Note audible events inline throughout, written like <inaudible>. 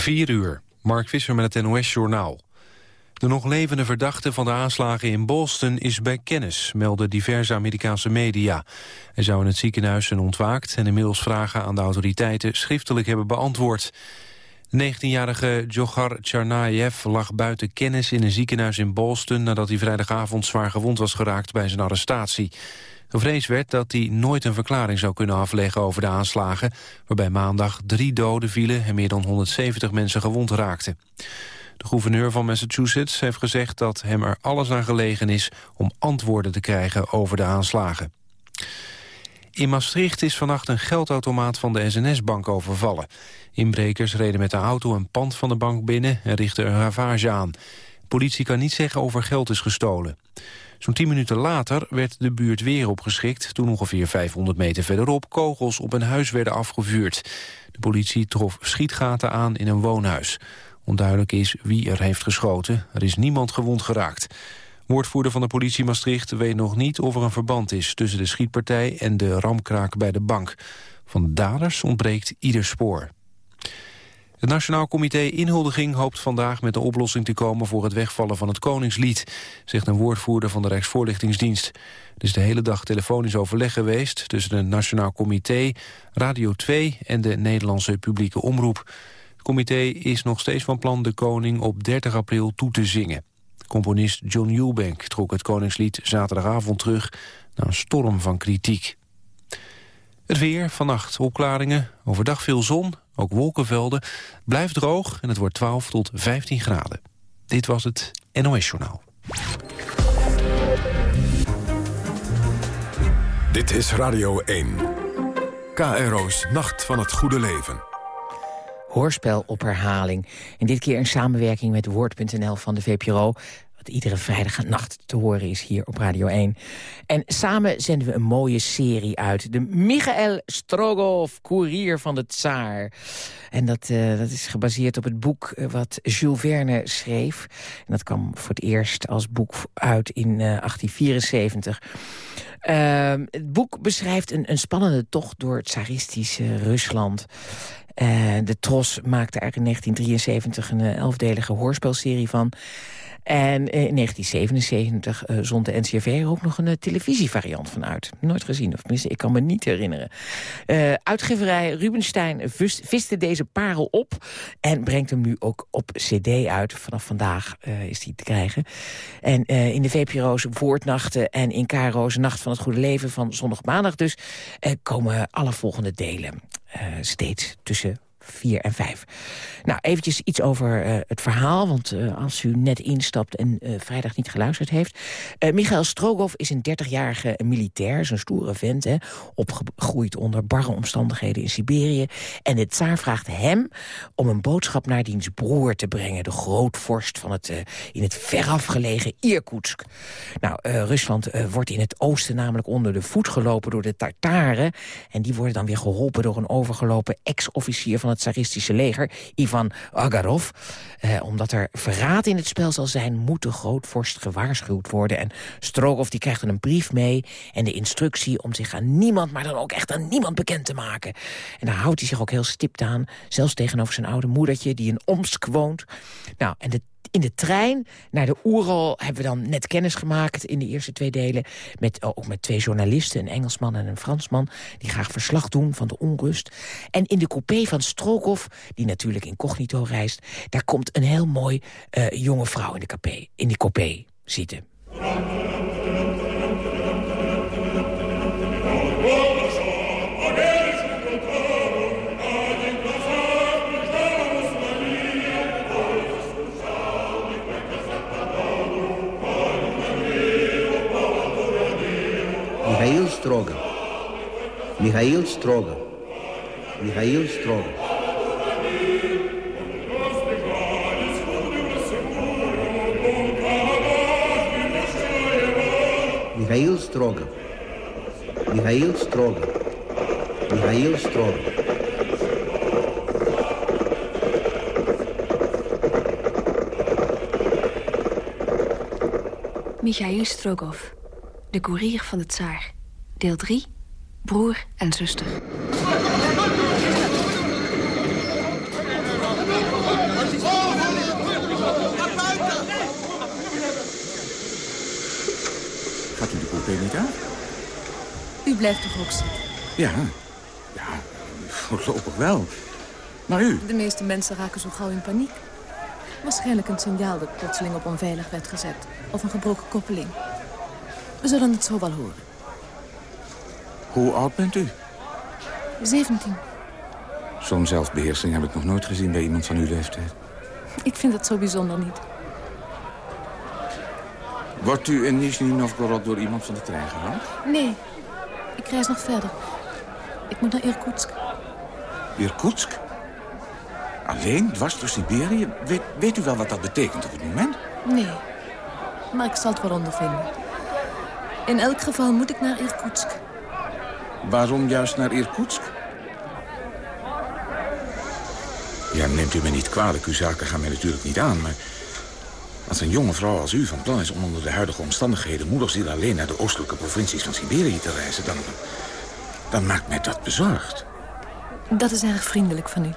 4 uur, Mark Visser met het NOS-journaal. De nog levende verdachte van de aanslagen in Boston is bij kennis, melden diverse Amerikaanse media. Hij zou in het ziekenhuis zijn ontwaakt en inmiddels vragen aan de autoriteiten schriftelijk hebben beantwoord. De 19-jarige Djokhar Tsarnaev lag buiten kennis in een ziekenhuis in Boston nadat hij vrijdagavond zwaar gewond was geraakt bij zijn arrestatie. Gevreesd werd dat hij nooit een verklaring zou kunnen afleggen over de aanslagen... waarbij maandag drie doden vielen en meer dan 170 mensen gewond raakten. De gouverneur van Massachusetts heeft gezegd dat hem er alles aan gelegen is... om antwoorden te krijgen over de aanslagen. In Maastricht is vannacht een geldautomaat van de SNS-bank overvallen. Inbrekers reden met de auto een pand van de bank binnen en richtten een ravage aan. politie kan niet zeggen of er geld is gestolen. Zo'n tien minuten later werd de buurt weer opgeschikt... toen ongeveer 500 meter verderop kogels op een huis werden afgevuurd. De politie trof schietgaten aan in een woonhuis. Onduidelijk is wie er heeft geschoten. Er is niemand gewond geraakt. Woordvoerder van de politie Maastricht weet nog niet of er een verband is... tussen de schietpartij en de ramkraak bij de bank. Van de daders ontbreekt ieder spoor. Het Nationaal Comité Inhuldiging hoopt vandaag met een oplossing te komen voor het wegvallen van het Koningslied, zegt een woordvoerder van de Rijksvoorlichtingsdienst. Er is de hele dag telefonisch overleg geweest tussen het Nationaal Comité, Radio 2 en de Nederlandse publieke omroep. Het comité is nog steeds van plan de koning op 30 april toe te zingen. Componist John Eubank trok het Koningslied zaterdagavond terug na een storm van kritiek. Het weer, vannacht opklaringen, overdag veel zon, ook wolkenvelden. Blijft droog en het wordt 12 tot 15 graden. Dit was het NOS Journaal. Dit is Radio 1. KRO's Nacht van het Goede Leven. Hoorspel op herhaling. En dit keer in samenwerking met Woord.nl van de VPRO wat iedere vrijdagnacht te horen is hier op Radio 1. En samen zenden we een mooie serie uit. De Michael Strogoff, Courier van de Tsaar. En dat, uh, dat is gebaseerd op het boek uh, wat Jules Verne schreef. En dat kwam voor het eerst als boek uit in uh, 1874. Ehm, het boek beschrijft een, een spannende tocht door het tsaristische Rusland. Uh, de Tros maakte er in 1973 een elfdelige hoorspelserie van. En in 1977 uh, zond de NCRV er ook nog een televisievariant van uit. Nooit gezien, of tenminste, ik kan me niet herinneren. Uitgeverij Rubenstein viste deze parel op... en brengt hem nu ook op cd uit. Vanaf vandaag is die te krijgen. En in de VPRO's Woordnachten en in KRO's Nacht van het Goede Leven... van zondag maandag dus, komen alle volgende delen. steeds tussen 4 en 5. Nou, eventjes iets over uh, het verhaal, want uh, als u net instapt en uh, vrijdag niet geluisterd heeft. Michael Strogoff is een 30-jarige militair, zo'n stoere vent, hè, opgegroeid onder barre omstandigheden in Siberië. En de tsaar vraagt hem om een boodschap naar diens broer te brengen, de grootvorst van het in het verafgelegen Irkutsk. Nou, Rusland wordt in het oosten namelijk onder de voet gelopen door de Tartaren. En die worden dan weer geholpen door een overgelopen ex-officier van het tsaristische leger, Ivan Agarov. Eh, omdat er verraad in het spel zal zijn, moet de grootvorst gewaarschuwd worden. En Strogov die krijgt een brief mee en de instructie om zich aan niemand, maar dan ook echt aan niemand bekend te maken. En daar houdt hij zich ook heel stipt aan, zelfs tegenover zijn oude moedertje die in Omsk woont. Nou, en de in de trein naar de Oeral hebben we dan net kennis gemaakt... in de eerste twee delen, met, ook met twee journalisten... een Engelsman en een Fransman, die graag verslag doen van de onrust. En in de coupé van Strookhoff, die natuurlijk incognito reist... daar komt een heel mooi uh, jonge vrouw in de, coupé, in die coupé zitten. Строго. Михаил Строго. Михаил Строго. Михаил Строго. Михаил Строго. Михаил Строго. Michail Strogoff, de koerier van de tsaar. Deel 3. Broer en zuster. Gaat u de coupé niet aan? U blijft toch ook zitten? Ja, ja, voorlopig wel. Maar u? De meeste mensen raken zo gauw in paniek. Waarschijnlijk een signaal dat plotseling op onveilig werd gezet. Of een gebroken koppeling. We zullen het zo wel horen. Hoe oud bent u? 17. Zo'n zelfbeheersing heb ik nog nooit gezien bij iemand van uw leeftijd. Ik vind het zo bijzonder niet. Wordt u in Nizhny Novgorod door iemand van de trein gehaald? Nee, ik reis nog verder. Ik moet naar Irkutsk. Irkutsk? Alleen, dwars door Siberië? Weet, weet u wel wat dat betekent op het moment? Nee, maar ik zal het wel ondervinden. In elk geval moet ik naar Irkutsk. Waarom juist naar Irkutsk? Ja, neemt u me niet kwalijk. Uw zaken gaan mij natuurlijk niet aan, maar... Als een jonge vrouw als u van plan is om onder de huidige omstandigheden... moederziel alleen naar de oostelijke provincies van Siberië te reizen... dan, dan maakt mij dat bezorgd. Dat is erg vriendelijk van u.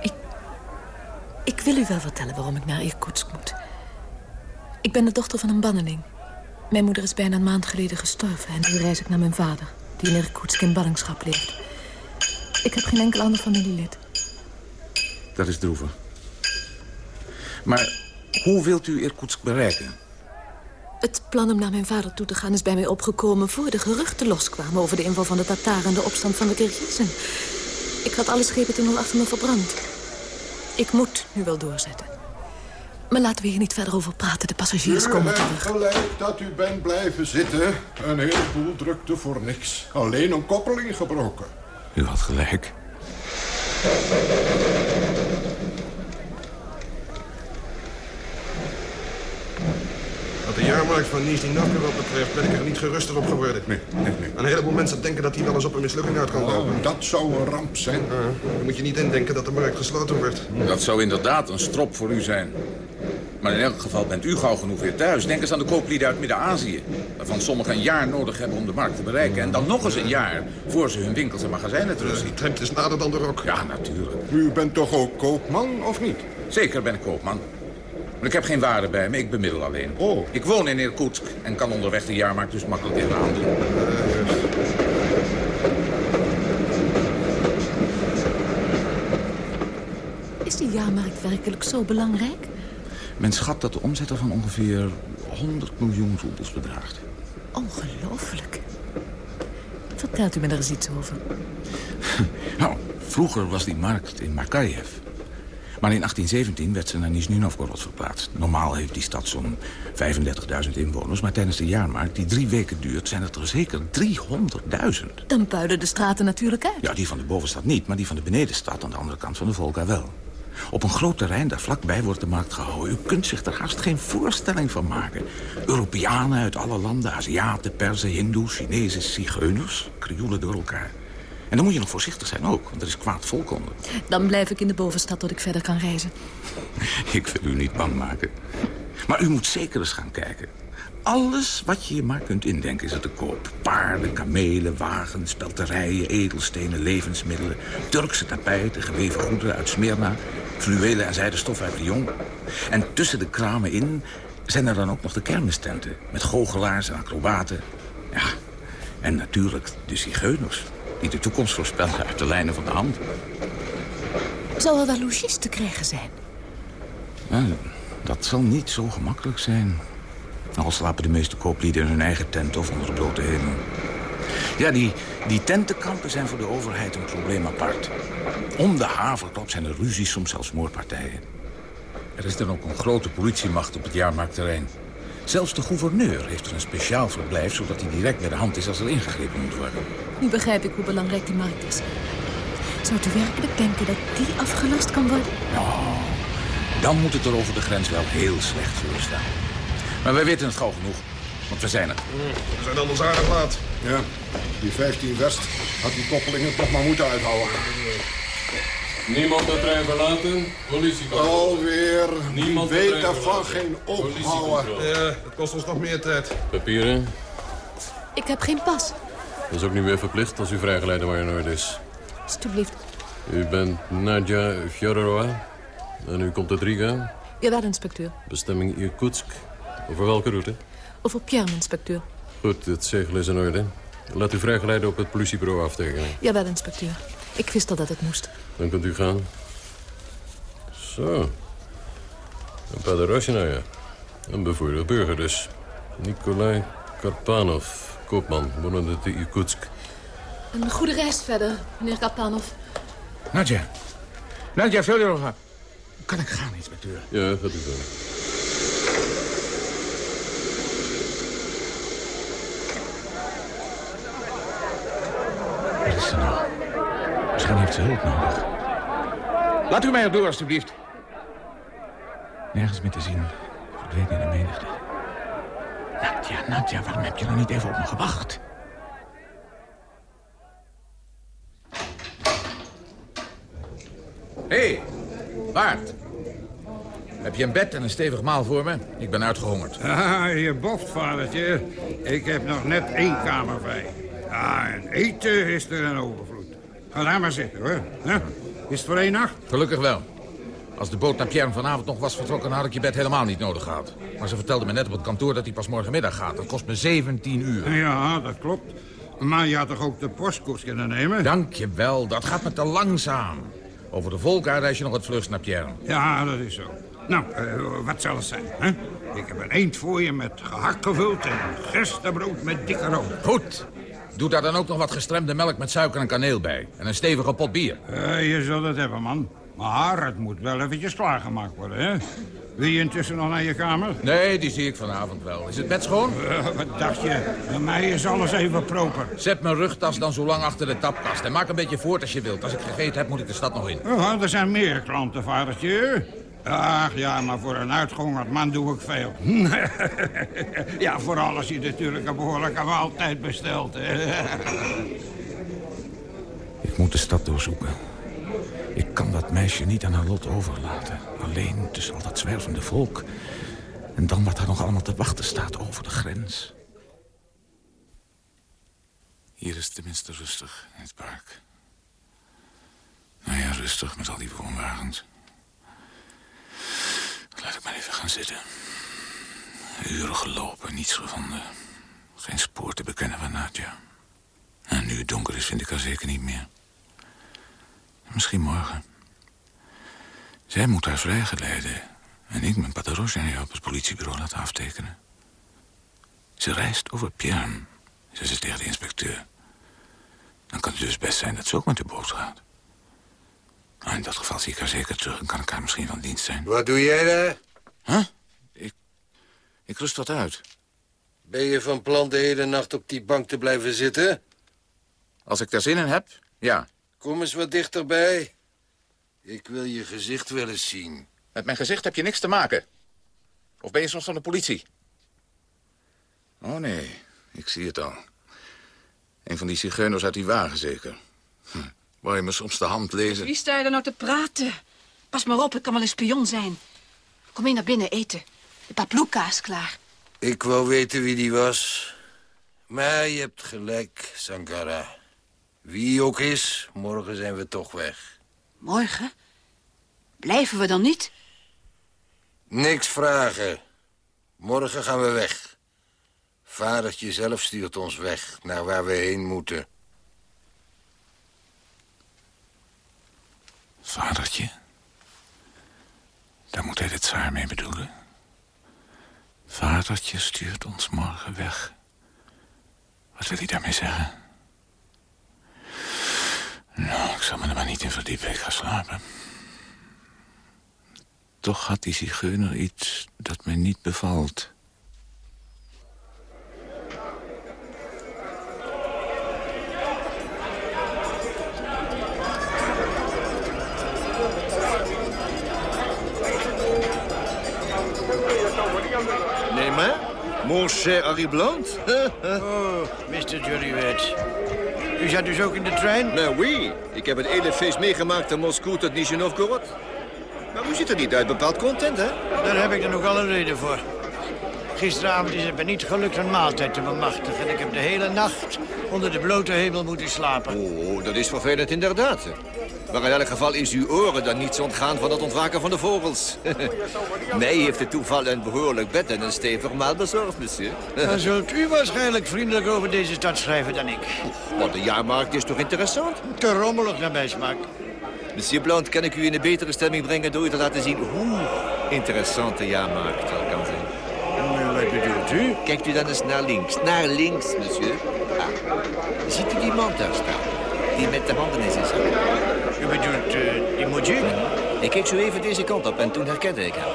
Ik, ik wil u wel vertellen waarom ik naar Irkutsk moet. Ik ben de dochter van een banneling. Mijn moeder is bijna een maand geleden gestorven... en nu reis ik naar mijn vader, die in Irkutsk in ballingschap leeft. Ik heb geen enkel ander familielid. Dat is droevig. Maar hoe wilt u Irkutsk bereiken? Het plan om naar mijn vader toe te gaan is bij mij opgekomen... voor de geruchten loskwamen over de inval van de Tataren... en de opstand van de Kirgizen. Ik had alle schepen toen al achter me verbrand. Ik moet nu wel doorzetten. Maar laten we hier niet verder over praten. De passagiers komen terug. gelijk dat u bent blijven zitten. Een heleboel drukte voor niks. Alleen een koppeling gebroken. U had gelijk. Wat de jaarmarkt van Nizhny Novgorod betreft ben ik er niet geruster op geworden. Nee, nee, nee. Een heleboel mensen denken dat die wel eens op een mislukking uit kan lopen. Oh, dat zou een ramp zijn. Ja, dan moet je niet indenken dat de markt gesloten wordt. Dat zou inderdaad een strop voor u zijn. Maar in elk geval bent u gauw genoeg weer thuis. Denk eens aan de kooplieden uit Midden-Azië. Waarvan sommigen een jaar nodig hebben om de markt te bereiken. En dan nog eens een jaar voor ze hun winkels en magazijnen terugzien. Die trend is nader dan de rok. Ja, natuurlijk. U bent toch ook koopman, of niet? Zeker ben ik koopman. Maar ik heb geen waarde bij me, ik bemiddel alleen. Oh. Ik woon in Irkutsk en kan onderweg de jaarmarkt dus makkelijk even aandoen. Is die jaarmarkt werkelijk zo belangrijk? Men schat dat de omzet er van ongeveer 100 miljoen roebels bedraagt. Ongelooflijk. Vertelt u me er eens iets over. <laughs> Nou, vroeger was die markt in Makayev. Maar in 1817 werd ze naar Nizhny Novgorod verplaatst. Normaal heeft die stad zo'n 35.000 inwoners... maar tijdens de jaarmarkt, die drie weken duurt... zijn het er zeker 300.000. Dan puilen de straten natuurlijk uit. Ja, die van de bovenstad niet, maar die van de benedenstad... aan de andere kant van de Volga wel. Op een groot terrein daar vlakbij wordt de markt gehouden. U kunt zich er haast geen voorstelling van maken. Europeanen uit alle landen, Aziaten, Perzen, Hindoes, Chinezen, Zigeuners... krioelen door elkaar. En dan moet je nog voorzichtig zijn ook, want er is kwaad volk onder. Dan blijf ik in de bovenstad tot ik verder kan reizen. <laughs> Ik wil u niet bang maken. Maar u moet zeker eens gaan kijken. Alles wat je je maar kunt indenken is er te koop. Paarden, kamelen, wagens, spelterijen, edelstenen, levensmiddelen... Turkse tapijten, geweven goederen uit Smyrna... fluwelen en zijden stof uit Lyon. En tussen de kramen in zijn er dan ook nog de kermistenten... met goochelaars en acrobaten. Ja, en natuurlijk de zigeuners... die de toekomst voorspellen uit de lijnen van de hand. Zou er wel logies te krijgen zijn? Ja, dat zal niet zo gemakkelijk zijn. Al slapen de meeste kooplieden in hun eigen tent of onder de blote hemel. Ja, die, die tentenkampen zijn voor de overheid een probleem apart. Om de haverklap zijn er ruzies, soms zelfs moordpartijen. Er is dan ook een grote politiemacht op het jaarmarktterrein. Zelfs de gouverneur heeft er een speciaal verblijf... zodat hij direct bij de hand is als er ingegrepen moet worden. Nu begrijp ik hoe belangrijk die markt is. Zou u werkelijk denken dat die afgelast kan worden? Dan moet het er over de grens wel heel slecht voor staan. Maar wij weten het gauw genoeg, want we zijn er. We zijn anders aardig laat. Ja, die 15 West had die koppelingen toch maar moeten uithouden. Niemand de trein verlaten. Politiecontrole. Alweer. Niemand weet daarvan geen ophouden. Ja, het kost ons nog meer tijd. Papieren. Ik heb geen pas. Dat is ook niet meer verplicht als u vrijgeleide waar in orde is. Alsjeblieft. U bent Nadja Fjodorova. En u komt uit Riga. Jawel, inspecteur. Bestemming Irkutsk. Over welke route? Over Pierre, inspecteur. Goed, het zegel is in orde. Laat u vrijgeleide op het politiebureau aftekenen. Jawel, inspecteur. Ik wist al dat het moest. Dan kunt u gaan. Zo. Een Paderosjina, ja. Een bevoorrecht burger dus. Nikolai Karpanov, koopman, wonende te Irkutsk. Een goede reis verder, meneer Kapanov. Nadja. Nadja Fjodorova. Kan ik gaan, inspecteur? Ja, gaat u gaan. Wat is er nou? Misschien heeft ze hulp nodig. Laat u mij erdoor, alstublieft. Nergens meer te zien. Verdwenen in de menigte. Nadja, Nadja, waarom heb je nou niet even op me gewacht? Hé, hey, Bart. Heb je een bed en een stevig maal voor me? Ik ben uitgehongerd. <laughs> Ah, je boft, vadertje. Ik heb nog net één kamer vrij. Ja, en eten is er een overvloed. Ga daar maar zitten, hoor. Huh? Is het voor één nacht? Gelukkig wel. Als de boot naar Pierre vanavond nog was vertrokken... had ik je bed helemaal niet nodig gehad. Maar ze vertelde me net op het kantoor dat hij pas morgenmiddag gaat. Dat kost me 17 uur. Ja, dat klopt. Maar je had toch ook de postkoers kunnen nemen? Dank je wel, dat gaat me te langzaam. Over de volk reis je nog het vlugst naar Pierre. Ja, dat is zo. Nou, eh, wat zal het zijn, hè? Ik heb een eend voor je met gehakt gevuld en gerstebrood met dikke room. Goed. Doe daar dan ook nog wat gestremde melk met suiker en kaneel bij. En een stevige pot bier. Eh, je zult het hebben, man. Maar het moet wel eventjes klaargemaakt worden, hè? Wil je intussen nog naar je kamer? Nee, die zie ik vanavond wel. Is het bed schoon? Eh, wat dacht je? Bij mij is alles even proper. Zet mijn rugtas dan zo lang achter de tapkast. En maak een beetje voort als je wilt. Als ik gegeten heb, moet ik de stad nog in. Oh, er zijn meer klanten, vadertje. Ach ja, maar voor een uitgehongerd man doe ik veel. <laughs> ja, vooral als je natuurlijk een behoorlijke maaltijd bestelt. hè. Ik moet de stad doorzoeken. Ik kan dat meisje niet aan haar lot overlaten. Alleen tussen al dat zwervende volk. En dan wat er nog allemaal te wachten staat over de grens. Hier is het tenminste rustig in het park. Nou ja, rustig met al die woonwagens. Laat ik maar even gaan zitten. Uren gelopen, niets gevonden. Geen spoor te bekennen van Nadja. En nu het donker is, vind ik haar zeker niet meer. Misschien morgen. Zij moet haar vrijgeleiden. En ik mijn Paterosja op het politiebureau laten aftekenen. Ze reist over Pierre, zei ze tegen de inspecteur. Dan kan het dus best zijn dat ze ook met de boot gaat. Nou, in dat geval zie ik haar zeker terug en kan ik haar misschien van dienst zijn. Wat doe jij daar? Huh? Ik, ik rust wat uit. Ben je van plan de hele nacht op die bank te blijven zitten? Als ik daar zin in heb, ja. Kom eens wat dichterbij. Ik wil je gezicht wel eens zien. Met mijn gezicht heb je niks te maken. Of ben je soms van de politie? Oh nee, ik zie het al. Een van die zigeuners uit die wagen zeker. Hm. Wou je me soms de hand lezen? Wie sta je er nou te praten? Pas maar op, ik kan wel een spion zijn. Kom mee naar binnen eten. De paploeka is klaar. Ik wou weten wie die was. Maar je hebt gelijk, Sankara. Wie ook is, morgen zijn we toch weg. Morgen? Blijven we dan niet? Niks vragen. Morgen gaan we weg. Vadertje zelf stuurt ons weg, naar waar we heen moeten. Vadertje? Daar moet hij het zwaar mee bedoelen. Vadertje stuurt ons morgen weg. Wat wil hij daarmee zeggen? Nou, ik zal me er maar niet in verdiepen. Ik ga slapen. Toch had die zigeuner iets dat mij niet bevalt. Mon cher Harry Blount? <laughs> Oh, Mr. Jolivet. U zat dus ook in de trein? Nou, oui. Ik heb het hele feest meegemaakt van Moskou tot Nizhny-Novgorod. Maar u ziet er niet uit bepaald content, hè? Daar heb ik er nog wel een reden voor. Gisteravond is het me niet gelukt een maaltijd te bemachtigen. Ik heb de hele nacht onder de blote hemel moeten slapen. Oh, dat is vervelend inderdaad. Maar in elk geval is uw oren dan niets ontgaan van het ontwaken van de vogels. <laughs> Mij heeft het toeval een behoorlijk bed en een stevig maal bezorgd, monsieur. <laughs> Dan zult u waarschijnlijk vriendelijker over deze stad schrijven dan ik. Maar de jaarmarkt is toch interessant? Te rommelig naar mijn smaak. Monsieur Blount, kan ik u in een betere stemming brengen... door u te laten zien hoe interessant de jaarmarkt al kan zijn. Wat bedoelt u? Kijkt u dan eens naar links. Naar links, monsieur. Ah. Ziet u die man daar staan? Die met de handen in zijn zak. U bedoelt uh, die Mojik? Ik keek zo even deze kant op en toen herkende ik hem.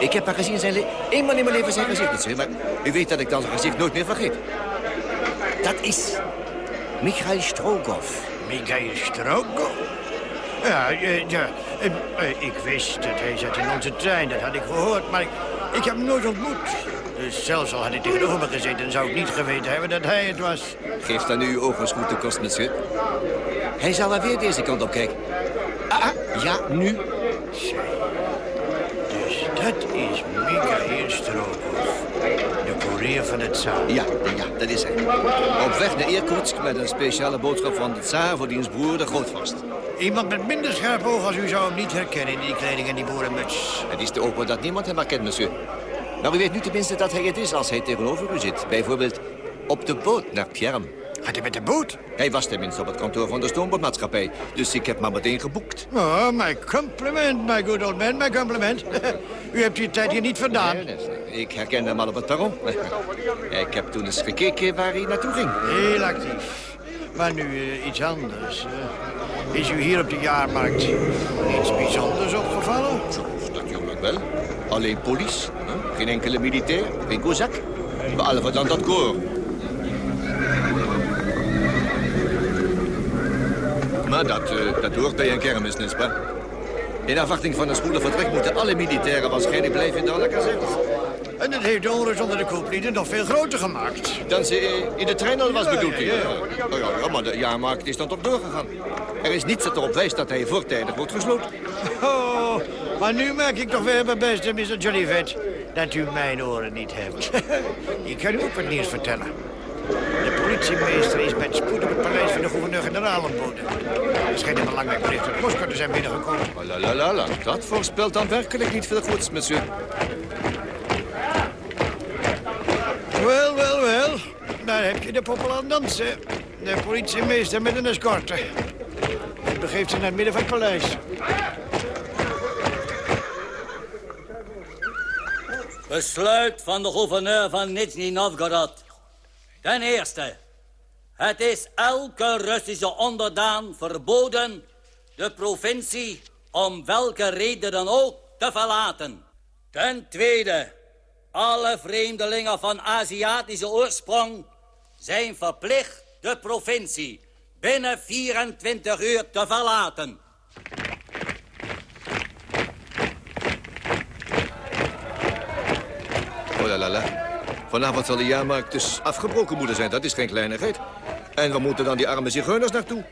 Ik heb haar gezien zijn eenmaal in mijn leven zijn gezicht, monsieur. Maar u weet dat ik dan zijn gezicht nooit meer vergeet. Dat is Michael Strogoff. Michael Strogoff? Ja, uh, ja. Uh, ik wist dat hij zat in onze trein, dat had ik gehoord, maar ik, ik heb hem nooit ontmoet. Dus zelfs al had hij tegenover me gezeten, zou ik niet geweten hebben dat hij het was. Geef dan nu uw ogen goed de kost, monsieur. Hij zal alweer deze kant op kijken. Ah, ah ja, nu. Dus dat is Michael Strogoff. De koerier van het Tsaar. Ja, ja, dat is hij. Op weg naar Irkutsk met een speciale boodschap van de Tsaar voor diens broer, de Grootvast. Iemand met minder scherp oog als u zou hem niet herkennen in die kleding en die boerenmuts. Het is te open dat niemand hem herkent, monsieur. Maar u weet nu tenminste dat hij het is als hij tegenover u zit. Bijvoorbeeld op de boot naar Pierre. Gaat hij met de boot? Hij was tenminste op het kantoor van de stoombootmaatschappij. Dus ik heb maar meteen geboekt. Oh, mijn compliment, my good old man, mijn compliment. <laughs> u hebt uw tijd hier niet vandaan. Nee, nee, ik herkende hem al op het perron. <laughs> ik heb toen eens gekeken waar hij naartoe ging. Heel actief. Maar nu uh, iets anders. Uh, is u hier op de jaarmarkt iets bijzonders opgevallen? Natuurlijk wel. Alleen police. Geen enkele militair, geen kozak. Behalve dan dat koor. Maar dat, uh, dat hoort bij een kermis, nispa. In afwachting van een spoedig vertrek moeten alle militairen waarschijnlijk blijven in de kazernes. En dat heeft de onrust onder de kooplieden nog veel groter gemaakt. Dan ze in de trein al was, bedoelt u? Ja, ja. Oh, ja, ja, maar de jaarmarkt is dan toch doorgegaan. Er is niets dat erop wijst dat hij voortijdig wordt gesloten. <laughs> Oh, maar nu merk ik toch weer, mijn beste Mr. Jollyvet, dat u mijn oren niet hebt. ik kan u ook wat nieuws vertellen. De politiemeester is met spoed op het paleis van de gouverneur-generaal ontboden. Er schijnt een belangrijk bericht uit Moskou te zijn binnengekomen. Oh, la, la, la, la. Dat voorspelt dan werkelijk niet veel goeds, monsieur. Wel, wel, wel. Daar heb je de poppel aan dansen. De politiemeester met een escorte. Hij begeeft zich naar het midden van het paleis. Besluit van de gouverneur van Nizhny Novgorod. Ten eerste, het is elke Russische onderdaan verboden de provincie om welke reden dan ook te verlaten. Ten tweede, alle vreemdelingen van Aziatische oorsprong zijn verplicht de provincie binnen 24 uur te verlaten. La la la. Vanavond zal de jaarmarkt dus afgebroken moeten zijn. Dat is geen kleinigheid. En we moeten dan die arme zigeuners naartoe.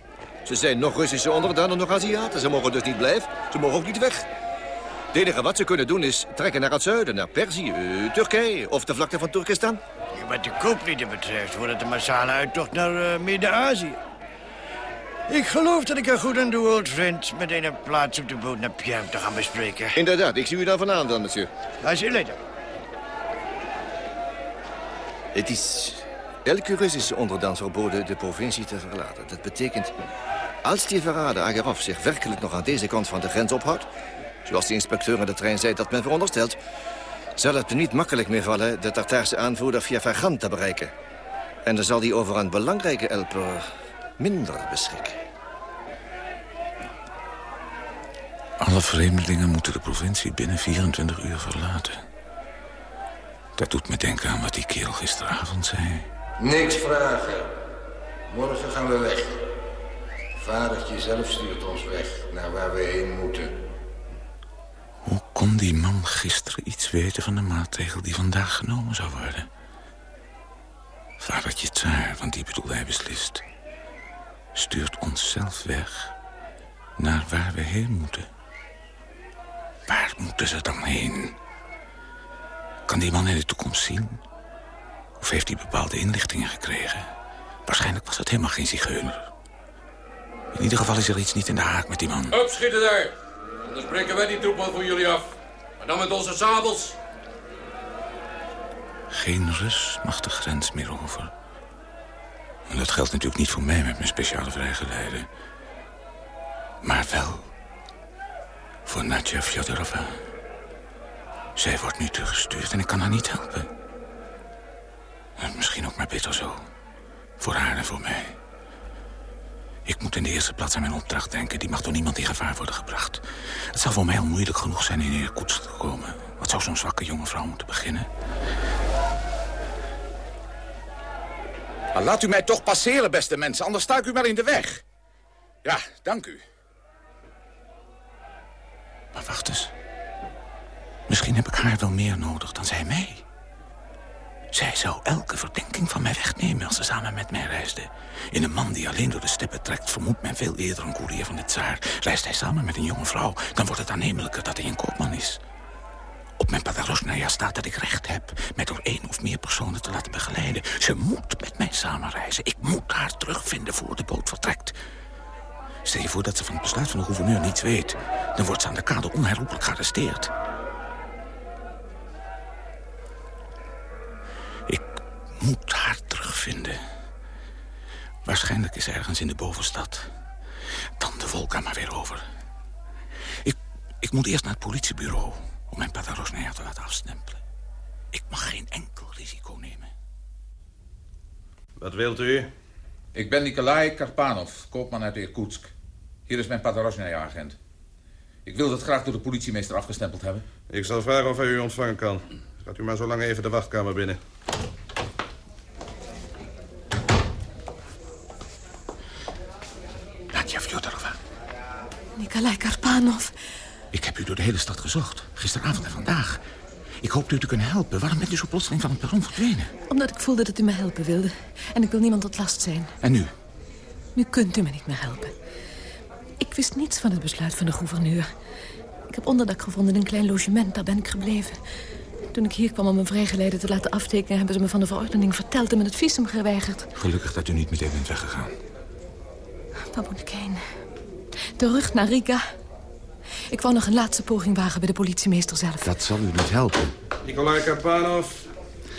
Ze zijn nog Russische onderdanen, nog Aziaten. Ze mogen dus niet blijven. Ze mogen ook niet weg. Het enige wat ze kunnen doen is trekken naar het zuiden, naar Perzië, uh, Turkije of de vlakte van Turkestan. Wat de kooplieden betreft wordt het een massale uittocht naar uh, Midden-Azië. Ik geloof dat ik er goed aan doe, old friend, met een plaats op de boot naar Pierre te gaan bespreken. Inderdaad, ik zie u daar vandaan dan, monsieur. See you later. Het is elke Russische onderdaan verboden de provincie te verlaten. Dat betekent, als die verrader Agarov zich werkelijk nog aan deze kant van de grens ophoudt... zoals de inspecteur in de trein zei dat men veronderstelt... zal het niet makkelijk meer vallen de Tartaarse aanvoerder via Fergan te bereiken. En dan zal die over een belangrijke helper minder beschikken. Alle vreemdelingen moeten de provincie binnen 24 uur verlaten. Dat doet me denken aan wat die kerel gisteravond zei. Niks vragen. Morgen gaan we weg. Vadertje zelf stuurt ons weg naar waar we heen moeten. Hoe kon die man gisteren iets weten van de maatregel die vandaag genomen zou worden? Vadertje Tsaar, want die bedoelde hij beslist... stuurt ons zelf weg naar waar we heen moeten. Waar moeten ze dan heen? Kan die man in de toekomst zien? Of heeft hij bepaalde inlichtingen gekregen? Waarschijnlijk was het helemaal geen zigeuner. In ieder geval is er iets niet in de haak met die man. Opschieten daar! Anders breken wij die troep wel voor jullie af. Maar dan met onze sabels. Geen Rus mag de grens meer over. En dat geldt natuurlijk niet voor mij met mijn speciale vrijgeleide. Maar wel voor Nadja Fjodorova. Zij wordt nu teruggestuurd en ik kan haar niet helpen. En misschien ook maar beter zo. Voor haar en voor mij. Ik moet in de eerste plaats aan mijn opdracht denken. Die mag door niemand in gevaar worden gebracht. Het zal voor mij al moeilijk genoeg zijn in Irkutsk te komen. Wat zou zo'n zwakke jonge vrouw moeten beginnen? Maar laat u mij toch passeren, beste mensen, anders sta ik u maar in de weg. Ja, dank u. Maar wacht eens. Misschien heb ik haar wel meer nodig dan zij mij. Zij zou elke verdenking van mij wegnemen als ze samen met mij reisde. In een man die alleen door de steppen trekt... vermoedt men veel eerder een koerier van de tsaar. Reist hij samen met een jonge vrouw... dan wordt het aannemelijker dat hij een koopman is. Op mijn padarosnaya staat dat ik recht heb... mij door één of meer personen te laten begeleiden. Ze moet met mij samenreizen. Ik moet haar terugvinden voor de boot vertrekt. Stel je voor dat ze van het besluit van de gouverneur niets weet. Dan wordt ze aan de kade onherroepelijk gearresteerd. Moet haar terugvinden. Waarschijnlijk is ze ergens in de bovenstad. Dan de Volga maar weer over. Ik, ik moet eerst naar het politiebureau... om mijn Padarosnaya te laten afstempelen. Ik mag geen enkel risico nemen. Wat wilt u? Ik ben Nikolai Karpanov, koopman uit Irkutsk. Hier is mijn Padarosnaya-agent. Ik wil dat graag door de politiemeester afgestempeld hebben. Ik zal vragen of hij u ontvangen kan. Gaat u maar zo lang even de wachtkamer binnen. Nadja Fjodorova, Nikolai Karpanov. ik heb u door de hele stad gezocht. Gisteravond en vandaag. Ik hoopte u te kunnen helpen. Waarom bent u zo plotseling van het perron verdwenen? Omdat ik voelde dat u me helpen wilde. En ik wil niemand tot last zijn. En nu? Nu kunt u me niet meer helpen. Ik wist niets van het besluit van de gouverneur. Ik heb onderdak gevonden in een klein logement. Daar ben ik gebleven. Toen ik hier kwam om mijn vrijgeleide te laten aftekenen... hebben ze me van de verordening verteld en me het visum geweigerd. Gelukkig dat u niet meteen bent weggegaan. Waar moet ik heen? Terug naar Riga. Ik wou nog een laatste poging wagen bij de politiemeester zelf. Dat zal u niet helpen. Nikolai Karpanov,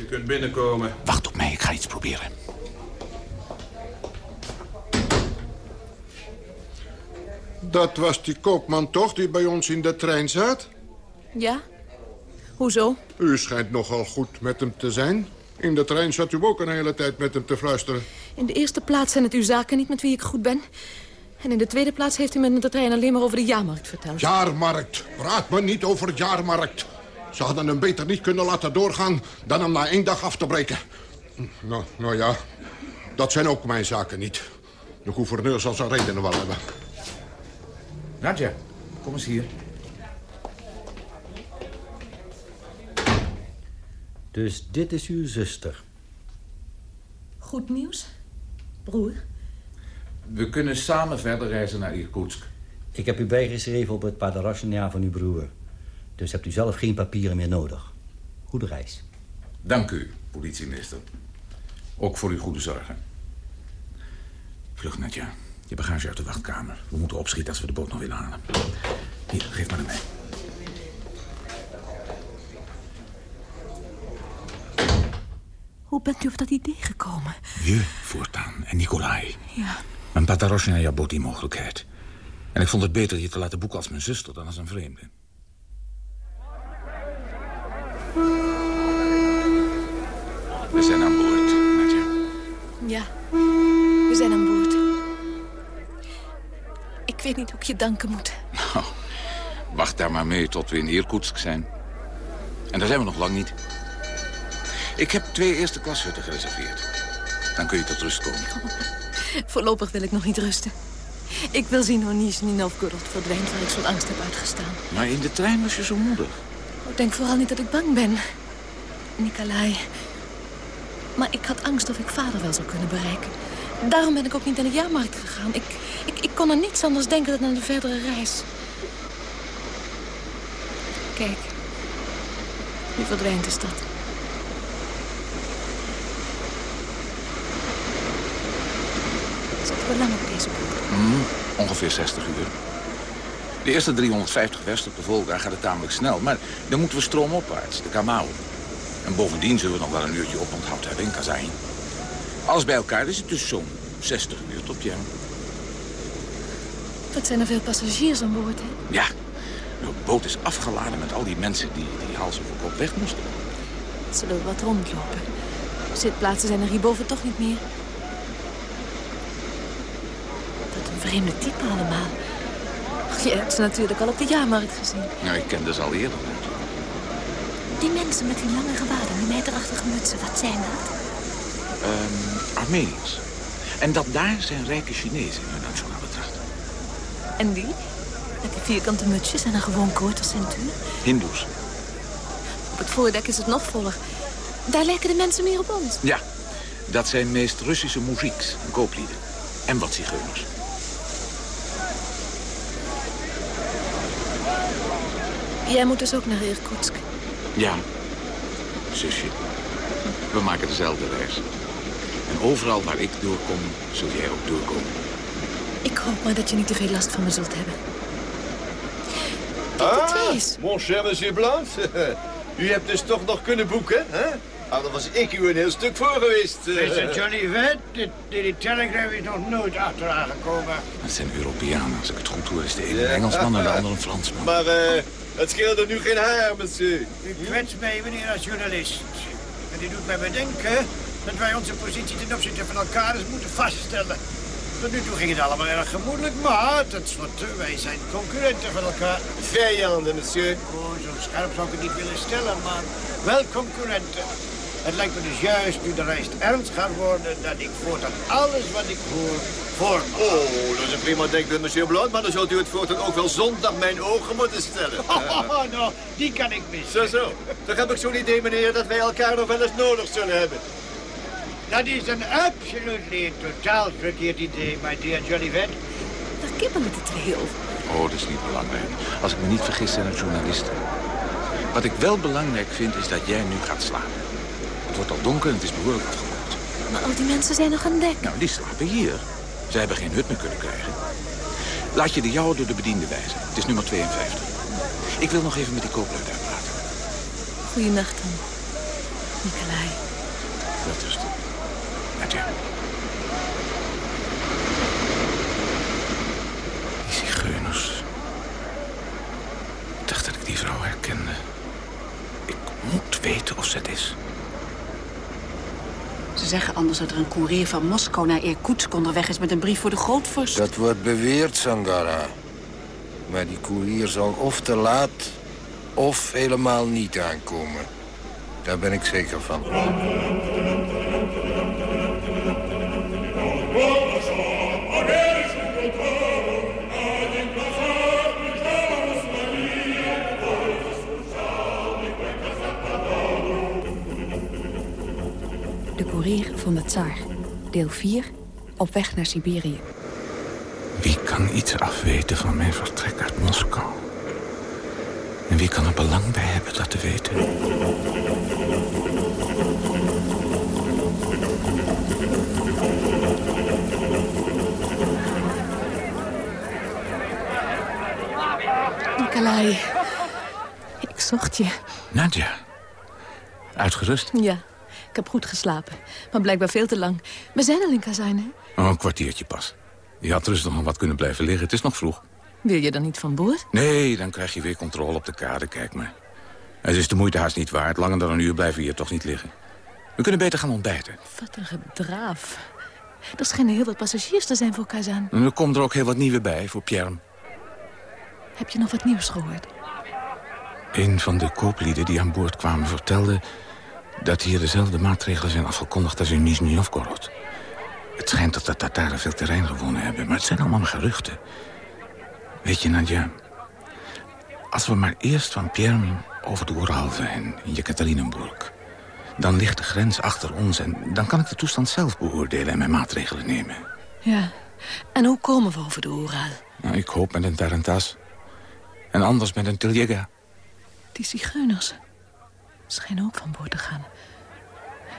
u kunt binnenkomen. Wacht op mij, ik ga iets proberen. Dat was die koopman toch die bij ons in de trein zat? Ja? Hoezo? U schijnt nogal goed met hem te zijn. In de trein zat u ook een hele tijd met hem te fluisteren. In de eerste plaats zijn het uw zaken niet met wie ik goed ben. En in de tweede plaats heeft u me met de trein alleen maar over de jaarmarkt verteld. Jaarmarkt. Praat me niet over het jaarmarkt. Ze hadden hem beter niet kunnen laten doorgaan... dan hem na één dag af te breken. Nou, nou ja, dat zijn ook mijn zaken niet. De gouverneur zal zijn redenen wel hebben. Nadja, kom eens hier. Dus dit is uw zuster. Goed nieuws? Broer? We kunnen samen verder reizen naar Irkutsk. Ik heb u bijgeschreven op het padarasjena van uw broer. Dus hebt u zelf geen papieren meer nodig. Goede reis. Dank u, politiemeester. Ook voor uw goede zorgen. Vlug, Nadja. Je bagage uit de wachtkamer. We moeten opschieten als we de boot nog willen halen. Hier, geef maar aan mij. Hoe bent u op dat idee gekomen? Je voortaan en Nikolai. Ja, Mijn Patarosnaya bood die mogelijkheid. En ik vond het beter je te laten boeken als mijn zuster dan als een vreemde. We zijn aan boord, Nadja. ja. We zijn aan boord. Ik weet niet hoe ik je danken moet. Nou, wacht daar maar mee tot we in Irkutsk zijn. En daar zijn we nog lang niet. Ik heb twee eerste klashutten gereserveerd. Dan kun je tot rust komen. Voorlopig wil ik nog niet rusten. Ik wil zien hoe Nizhny Novgorod verdwijnt waar ik zo'n angst heb uitgestaan. Maar in de trein was je zo moedig. Ik denk vooral niet dat ik bang ben. Nikolai. Maar ik had angst of ik vader wel zou kunnen bereiken. Daarom ben ik ook niet naar de jaarmarkt gegaan. Ik, ik, ik kon aan niets anders denken dan aan de verdere reis. Kijk. Nu verdwijnt de stad. Als het Hoe lang op deze boot? Hmm, ongeveer 60 uur. De eerste 350 west op de Volga gaat het tamelijk snel. Maar dan moeten we stroomopwaarts, de Kamau. En bovendien zullen we nog wel een uurtje oponthoud hebben in Kazijn. Alles bij elkaar is het dus zo'n 60 uur tot Jem. Wat zijn er veel passagiers aan boord, hè? Ja, de boot is afgeladen met al die mensen die, die hals over kop weg moesten. Zullen we wat rondlopen? Zitplaatsen zijn er hierboven toch niet meer. Wat een vreemde type allemaal. Je hebt ze natuurlijk al op de jaarmarkt gezien. Nou, ik kende ze al eerder. Die mensen met die lange gewaden, die mijterachtige mutsen, wat zijn dat? Ehm Armeniërs. En dat daar zijn rijke Chinezen in hun nationale dracht. En die? Met die vierkante mutsjes en een gewoon koord als centuur? Hindoes. Op het voordek is het nog voller. Daar lijken de mensen meer op ons. Ja, dat zijn meest Russische muzieks en kooplieden. En wat zigeuners. Jij moet dus ook naar Irkutsk. Ja, zusje. We maken dezelfde reis. En overal waar ik doorkom, zul jij ook doorkomen. Ik hoop maar dat je niet te veel last van me zult hebben. Ah, mon cher monsieur Blanc. <laughs> U hebt dus toch nog kunnen boeken, hè? Ah, dan was ik u een heel stuk voor geweest. Mr. Johnny Vet, de, de, telegram is nog nooit achteraan gekomen. Het zijn Europeanen, als ik het goed hoor. Is de ene een Engelsman en de andere een Fransman. Maar eh, het scheelde nu geen haar, monsieur. U kwetst mij, meneer, als journalist. En dit doet mij bedenken dat wij onze positie ten opzichte van elkaar eens moeten vaststellen. Tot nu toe ging het allemaal erg gemoedelijk, maar tenslotte, wij zijn concurrenten van elkaar. Vijanden, monsieur. Oh, zo scherp zou ik het niet willen stellen, maar wel concurrenten. Het lijkt me dus juist, nu de reis ernst gaat worden, dat ik voortaan alles wat ik hoor voor. Oh, dat is een prima denkbeeld, monsieur Blanc. Maar dan zult u het voortaan ook wel zondag mijn ogen moeten stellen. <laughs> Oh, nou, die kan ik missen. Zo, zo. Dan heb ik zo'n idee, meneer, dat wij elkaar nog wel eens nodig zullen hebben. Dat is een absoluut totaal verkeerd idee, my dear Jollivet. Daar kibbelen de twee over. Oh, dat is niet belangrijk. Als ik me niet vergis, zijn het journalisten. Wat ik wel belangrijk vind, is dat jij nu gaat slapen. Het wordt al donker en het is behoorlijk afgekoeld. Maar al die mensen zijn nog aan dek. Nou, die slapen hier. Ze hebben geen hut meer kunnen krijgen. Laat je de jouwe door de bediende wijzen. Het is nummer 52. Ik wil nog even met die kooplui daar praten. Goeienacht dan, Nicolai. Dat is het. Adieu. Die zigeuners. Ik dacht dat ik die vrouw herkende. Ik moet weten of ze het is. Ze zeggen anders dat er een koerier van Moskou naar Irkutsk onderweg is met een brief voor de grootvorst. Dat wordt beweerd, Sangara. Maar die koerier zal of te laat of helemaal niet aankomen. Daar ben ik zeker van. Tsaar. Deel 4. Op weg naar Siberië. Wie kan iets afweten van mijn vertrek uit Moskou? En wie kan er belang bij hebben dat te weten? Nicolai, ik zocht je. Nadja, uitgerust? Ja, ik heb goed geslapen. Maar blijkbaar veel te lang. We zijn al in Kazijn, hè? Oh, een kwartiertje pas. Je had rustig nog wat kunnen blijven liggen. Het is nog vroeg. Wil je dan niet van boord? Nee, dan krijg je weer controle op de kade, kijk maar. Het is de moeite haast niet waard. Langer dan een uur blijven we hier toch niet liggen. We kunnen beter gaan ontbijten. Wat een gedraaf. Er schijnen heel wat passagiers te zijn voor Kazaan. En er komt er ook heel wat nieuwe bij voor Pierre. Heb je nog wat nieuws gehoord? Een van de kooplieden die aan boord kwamen vertelde... dat hier dezelfde maatregelen zijn afgekondigd als in Nizhny Novgorod. Het schijnt dat de Tataren veel terrein gewonnen hebben, maar het zijn allemaal geruchten. Weet je, Nadja, als we maar eerst van Perm over de Oeral zijn, in Jekaterinenburg... dan ligt de grens achter ons en dan kan ik de toestand zelf beoordelen en mijn maatregelen nemen. Ja, en hoe komen we over de Oeral? Nou, ik hoop met een Tarantas. En anders met een Tiljega. Die zigeuners schijnen ook van boord te gaan.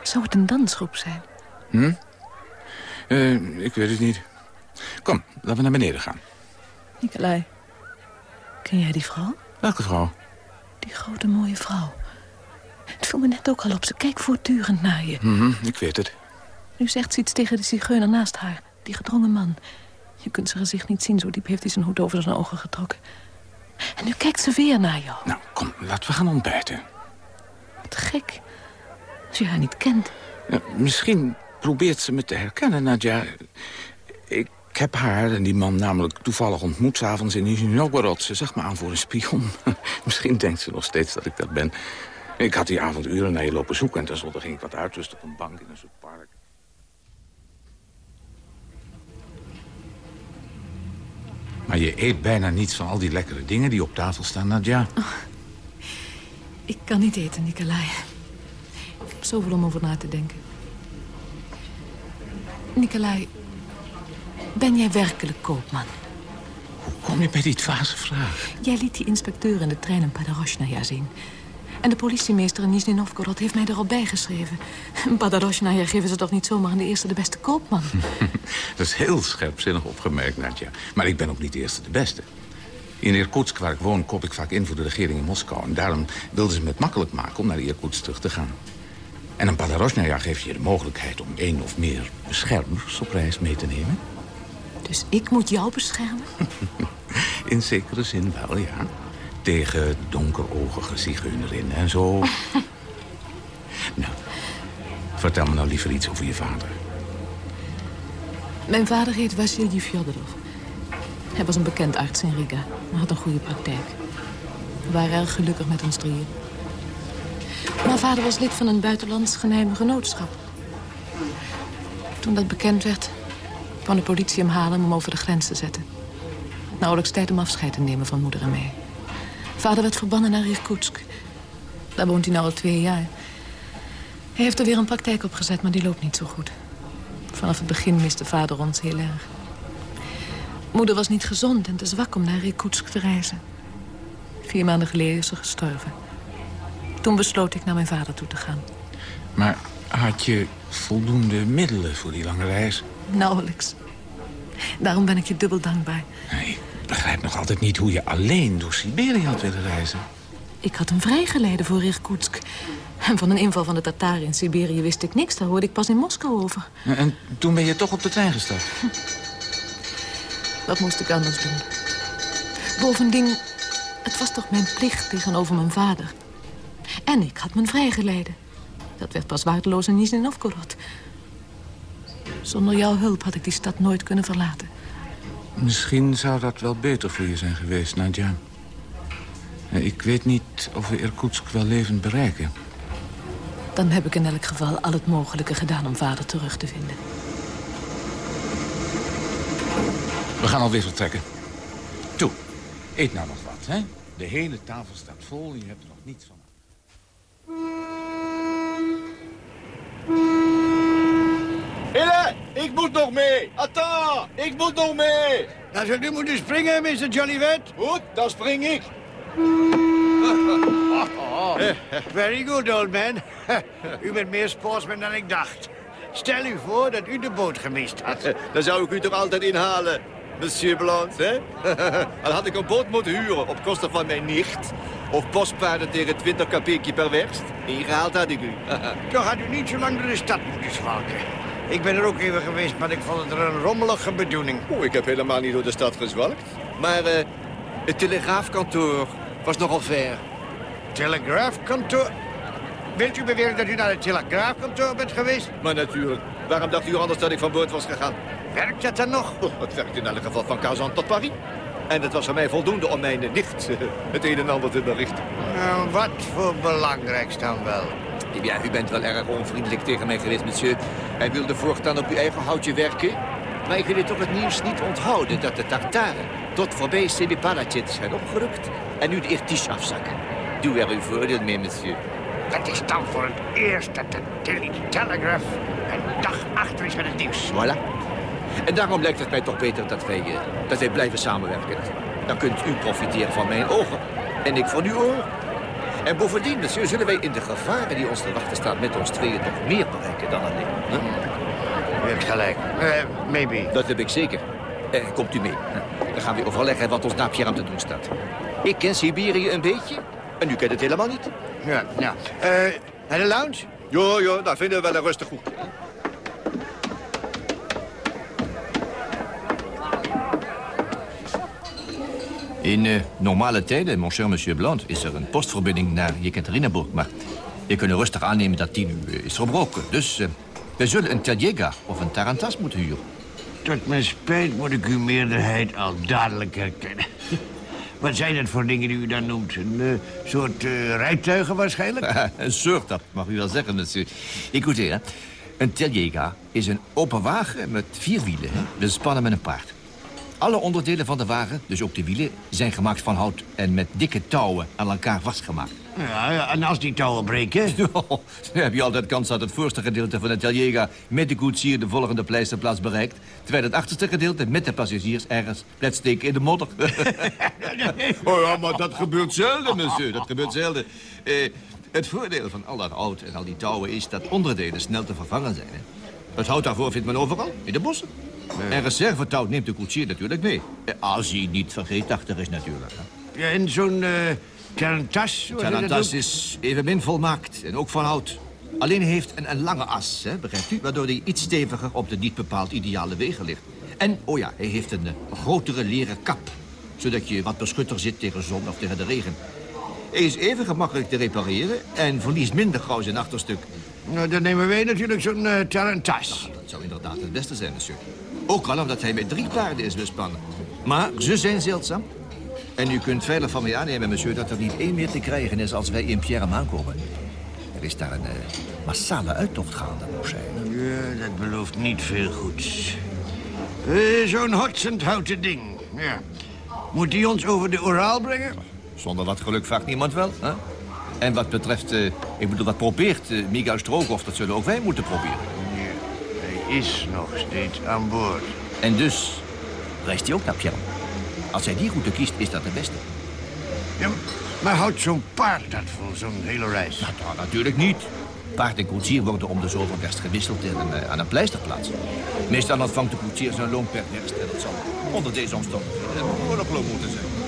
Zou het een dansgroep zijn? Hm? Eh, ik weet het niet. Kom, laten we naar beneden gaan. Nicolai, ken jij die vrouw? Welke vrouw? Die grote mooie vrouw. Het viel me net ook al op. Ze kijkt voortdurend naar je. Mhm, ik weet het. Nu zegt ze iets tegen de zigeuner naast haar. Die gedrongen man. Je kunt zijn gezicht niet zien. Zo diep heeft hij zijn hoed over zijn ogen getrokken. En nu kijkt ze weer naar jou. Nou, kom, laten we gaan ontbijten. Wat gek. Als je haar niet kent. Ja, misschien probeert ze me te herkennen, Nadja. Ik heb haar en die man namelijk toevallig ontmoet... s'avonds in Nizhny Novgorod. Ze zag me aan voor een spion. <laughs> misschien denkt ze nog steeds dat ik dat ben. Ik had die avond uren naar je lopen zoeken... en tenslotte ging ik wat uitrusten op een bank in een soort park. Maar je eet bijna niets van al die lekkere dingen die op tafel staan, Nadja. Ik kan niet eten, Nicolai. Ik heb zoveel om over na te denken. Nicolai, ben jij werkelijk koopman? Hoe kom je bij die dwaze vraag? Jij liet die inspecteur in de trein een Padaroshnaya zien. En de politiemeester in Nizhny Novgorod heeft mij erop bijgeschreven. Een Padaroshnaya geven ze toch niet zomaar aan de eerste de beste koopman? <laughs> Dat is heel scherpzinnig opgemerkt, Nadja. Maar ik ben ook niet de eerste de beste. In Irkutsk, waar ik woon, koop ik vaak in voor de regering in Moskou. En daarom wilden ze me het makkelijk maken om naar Irkutsk terug te gaan. En een Padaroshnaya geeft je de mogelijkheid om één of meer beschermers op reis mee te nemen. Dus ik moet jou beschermen? <laughs> In zekere zin wel, ja. Tegen donkeroogige zigeunerinnen en zo. <laughs> nou, vertel me nou liever iets over je vader. Mijn vader heet Vasilij Fjodorov. Hij was een bekend arts in Riga, maar had een goede praktijk. We waren erg gelukkig met ons drieën. Mijn vader was lid van een buitenlands geheim genootschap. Toen dat bekend werd, kwam de politie hem halen om hem over de grens te zetten. Nauwelijks tijd om afscheid te nemen van moeder en mij. Vader werd verbannen naar Irkutsk. Daar woont hij nu al twee jaar. Hij heeft er weer een praktijk opgezet, maar die loopt niet zo goed. Vanaf het begin miste vader ons heel erg. Moeder was niet gezond en te zwak om naar Irkutsk te reizen. Vier maanden geleden is ze gestorven. Toen besloot ik naar mijn vader toe te gaan. Maar had je voldoende middelen voor die lange reis? Nauwelijks. Daarom ben ik je dubbel dankbaar. Nee, ik begrijp nog altijd niet hoe je alleen door Siberië had willen reizen. Ik had hem vrijgeleide voor Irkutsk. En van een inval van de Tataren in Siberië wist ik niks. Daar hoorde ik pas in Moskou over. En toen ben je toch op de trein gestapt? <laughs> Wat moest ik anders doen? Bovendien, het was toch mijn plicht tegenover mijn vader. En ik had mijn vrijgeleide. Dat werd pas waardeloos in Nizhny Novgorod. Zonder jouw hulp had ik die stad nooit kunnen verlaten. Misschien zou dat wel beter voor je zijn geweest, Nadja. Ik weet niet of we Irkutsk wel levend bereiken. Dan heb ik in elk geval al het mogelijke gedaan om vader terug te vinden. We gaan alweer vertrekken. Toe, eet nou nog wat, hè? De hele tafel staat vol en je hebt er nog niets van. Hille, ik moet nog mee. Attends, ik moet nog mee. Dan zult u moeten springen, Mr. Jollyvet. Goed, dan spring ik. <laughs> Very good, old man. <laughs> u bent meer sportsman dan ik dacht. Stel u voor dat u de boot gemist had. <laughs> Dan zou ik u toch altijd inhalen, monsieur Blanc, hè? <laughs> Dan had ik een boot moeten huren op kosten van mijn nicht. Of postpaarden tegen 20 kapeekje per werst. Ingehaald had ik u. <laughs> Toch had u niet zo lang door de stad moeten zwalken. Ik ben er ook even geweest, maar ik vond het er een rommelige bedoeling. Oeh, ik heb helemaal niet door de stad gezwalkt. Maar eh, het telegraafkantoor was nogal ver. Telegraafkantoor? Wilt u beweren dat u naar het telegraafkantoor bent geweest? Maar natuurlijk. Waarom dacht u anders dat ik van boord was gegaan? Werkt dat dan nog? Oh, het werkt in elk geval van Kazan tot Paris. En het was voor mij voldoende om mijn nicht eh, het een en ander te berichten. Nou, wat voor belangrijks dan wel? Ja, u bent wel erg onvriendelijk tegen mij geweest, monsieur. Hij wilde voortaan op uw eigen houtje werken. Maar ik wil u toch het nieuws niet onthouden dat de Tartaren tot voorbij Semipalatit zijn opgerukt en nu de Irtish afzakken. Doe er uw voordeel mee, monsieur. Dat is dan voor het eerst dat de Daily Telegraph een dag achter is met het nieuws. Voilà. En daarom lijkt het mij toch beter dat wij, eh, dat wij blijven samenwerken. Dan kunt u profiteren van mijn ogen en ik van uw oren. En bovendien, monsieur, zullen wij in de gevaren die ons te wachten staan met ons tweeën toch meer bereiken dan alleen. Hè? U hebt gelijk. Eh, maybe. Dat heb ik zeker. Eh, komt u mee. Dan gaan we overleggen wat ons na Pierre te doen staat. Ik ken Siberië een beetje. En u kent het helemaal niet. Ja, ja. Eh, en de lounge? Ja, ja, daar vinden we wel een rustig hoek. In uh, normale tijden, mon cher monsieur Bland, is er een postverbinding naar Jekaterinburg. Maar je kunt rustig aannemen dat die nu uh, is verbroken. Dus uh, we zullen een Teljega of een Tarantas moeten huren. Tot mijn spijt moet ik uw meerderheid al dadelijk herkennen. <laughs> Wat zijn het voor dingen die u dan noemt? Een soort rijtuigen waarschijnlijk? <laughs> een soort, dat mag u wel zeggen, monsieur. Écoutez, hè. Een Teljega is een open wagen met vier wielen, hè? dus spannen met een paard. Alle onderdelen van de wagen, dus ook de wielen, zijn gemaakt van hout... en met dikke touwen aan elkaar vastgemaakt. Ja, ja en als die touwen breken? <laughs> dan heb je altijd kans dat het voorste gedeelte van de Teljega... met de koetsier de volgende pleisterplaats bereikt... terwijl het achterste gedeelte met de passagiers ergens blijft steken in de modder. <laughs> oh ja, maar dat gebeurt zelden, monsieur. Dat gebeurt zelden. Eh, het voordeel van al dat hout en al die touwen is dat onderdelen snel te vervangen zijn. Hè? Het hout daarvoor vindt men overal, in de bossen. En reservetouw neemt de koetsier natuurlijk mee. Als hij niet vergeetachtig is natuurlijk. Ja, en zo'n uh, tarantas? Tarantas is evenmin volmaakt en ook van hout. Alleen heeft een, een lange as, hè, begrijpt u? Waardoor hij iets steviger op de niet bepaald ideale wegen ligt. En, oh ja, hij heeft een, een grotere leren kap. Zodat je wat beschutter zit tegen zon of tegen de regen. Hij is even gemakkelijk te repareren en verliest minder gauw zijn achterstuk. Nou, dan nemen wij natuurlijk zo'n uh, tarantas. Nou, dat zou inderdaad het beste zijn, monsieur. Ook al omdat hij met drie paarden is bespannen. Maar ze zijn zeldzaam. En u kunt veilig van mij aannemen, monsieur, dat er niet één meer te krijgen is als wij in Pierre aankomen. Er is daar een uh, massale uittocht gaande, Moshe. Ja, dat belooft niet veel goeds. Uh, Zo'n hotsend houten ding, ja. Moet die ons over de Oraal brengen? Zonder wat geluk vraagt niemand wel, hè? En wat betreft, uh, ik bedoel, wat probeert uh, Miguel Strogoff, dat zullen ook wij moeten proberen. Ja, hij is nog steeds aan boord. En dus reist hij ook naar Pierre. Als hij die route kiest, is dat de beste. Ja, maar houdt zo'n paard dat voor zo'n hele reis? Nou, nou, natuurlijk niet. Paard en koetsier worden om de zoveel kerst gewisseld in een, aan een pleisterplaats. Meestal ontvangt de koetsier zijn loon per kerst. En dat zal onder deze omstandigheden een loon moeten zijn.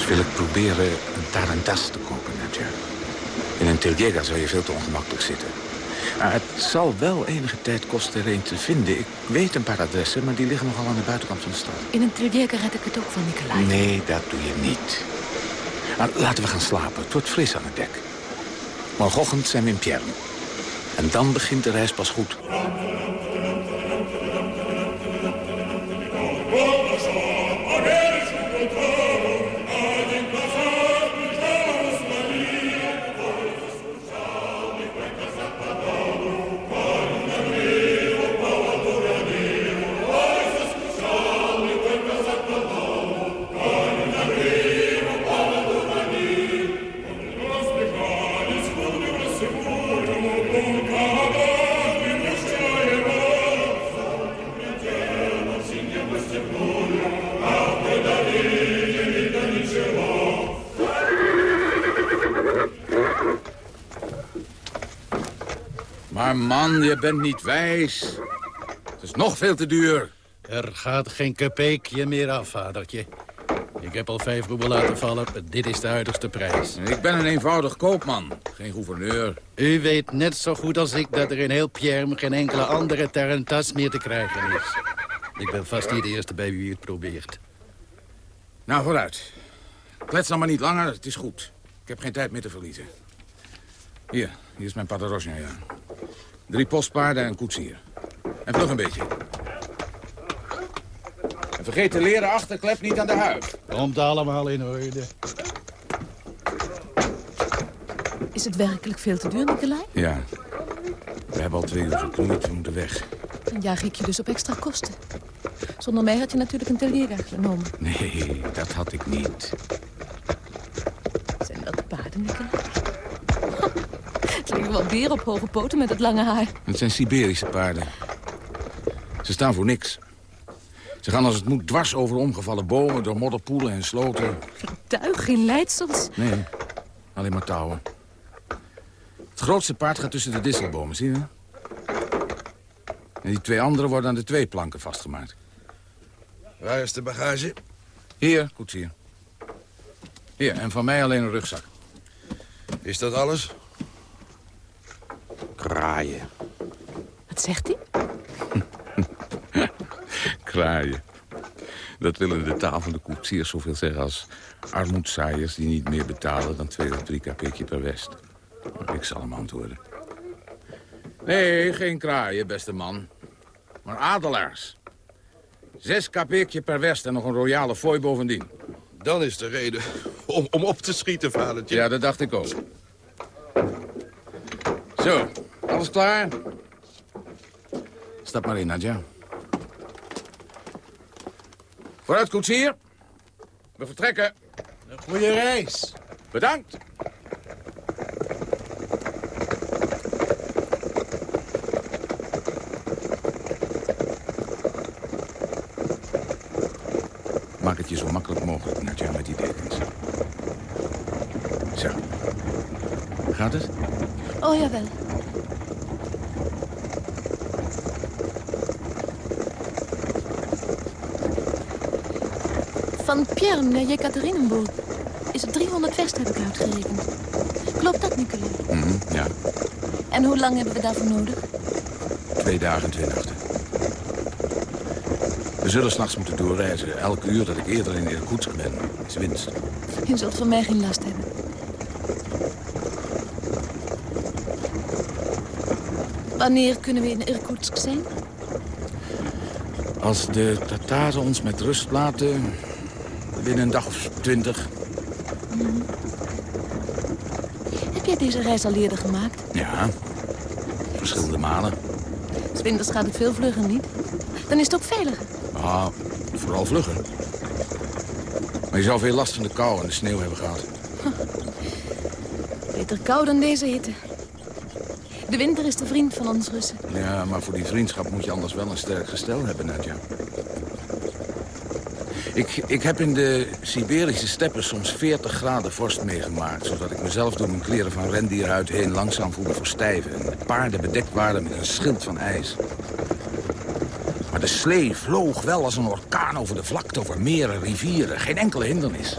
Dus wil ik proberen een tarantas te kopen, Nadja. In een Teljega zou je veel te ongemakkelijk zitten. Maar het zal wel enige tijd kosten er een te vinden. Ik weet een paar adressen, maar die liggen nogal aan de buitenkant van de stad. In een Teljega red ik het ook van Nicolai. Nee, dat doe je niet. Maar laten we gaan slapen. Het wordt fris aan het dek. Morgenochtend zijn we in Pierre. En dan begint de reis pas goed. Bent niet wijs. Het is nog veel te duur. Er gaat geen kapeekje meer af, vadertje. Ik heb al vijf roebel laten vallen. Dit is de huidigste prijs. Ik ben een eenvoudig koopman, geen gouverneur. U weet net zo goed als ik dat er in heel Pierre geen enkele andere tarantas meer te krijgen is. Ik ben vast niet de eerste bij wie het probeert. Nou, vooruit. Klets dan maar niet langer, het is goed. Ik heb geen tijd meer te verliezen. Hier, hier is mijn paterosja, ja. Drie postpaarden en een koetsier. En vlug een beetje. En vergeet de leren achterklep niet aan de huid. Komt allemaal in orde. Is het werkelijk veel te duur, Nicolai? Ja. We hebben al twee uur geknoeid, we moeten weg. Dan jaag ik je dus op extra kosten. Zonder mij had je natuurlijk een Teljega genomen. Nee, dat had ik niet. Zijn dat paarden, Nicolai? Op hoge poten met het lange haar. Het zijn Siberische paarden. Ze staan voor niks. Ze gaan als het moet dwars over omgevallen bomen, door modderpoelen en sloten. Tuig, geen leidsels. Nee, alleen maar touwen. Het grootste paard gaat tussen de disselbomen, zie je? En die twee anderen worden aan de twee planken vastgemaakt. Waar is de bagage? Hier, koetsier. Hier, en van mij alleen een rugzak. Is dat alles? Kraaien. Wat zegt hij? <laughs> Kraaien. Dat willen de taal van de koetsiers zoveel zeggen als armoedzaaiers... die niet meer betalen dan twee of drie kapekje per west. Ik zal hem antwoorden. Nee, geen kraaien, beste man. Maar adelaars. Zes kapekje per west en nog een royale fooi bovendien. Dan is de reden om, om op te schieten, vadertje. Ja, dat dacht ik ook. Zo, alles klaar? Stap maar in, Nadja. Vooruit, koetsier. We vertrekken. Een goede reis. Bedankt. Maak het je zo makkelijk mogelijk, Nadja, met die dekens. Zo. Gaat het? Oh, jawel. Pierre naar Jekaterinenburg is het 300 vest, heb ik uitgerekend. Klopt dat, Nicolai? Mhm, ja, En hoe lang hebben we daarvoor nodig? twee dagen en twee nachten. We zullen s'nachts moeten doorreizen. Elk uur dat ik eerder in Irkutsk ben, is winst. Je zult van mij geen last hebben. Wanneer kunnen we in Irkutsk zijn? Als de Tataren ons met rust laten, binnen een dag of twintig. Mhm. Heb jij deze reis al eerder gemaakt? Ja, verschillende malen. Zwinters gaat het veel vlugger niet. Dan is het ook veiliger. Ah, vooral vlugger. Maar je zou veel last van de kou en de sneeuw hebben gehad. Beter kou dan deze hitte. De winter is de vriend van ons Russen. Ja, maar voor die vriendschap moet je anders wel een sterk gestel hebben, Nadja. Ik, ik heb in de Siberische steppen soms 40 graden vorst meegemaakt... zodat ik mezelf door mijn kleren van rendierhuid heen langzaam voelde verstijven... en de paarden bedekt waren met een schild van ijs. Maar de slee vloog wel als een orkaan over de vlakte, over meren, rivieren. Geen enkele hindernis.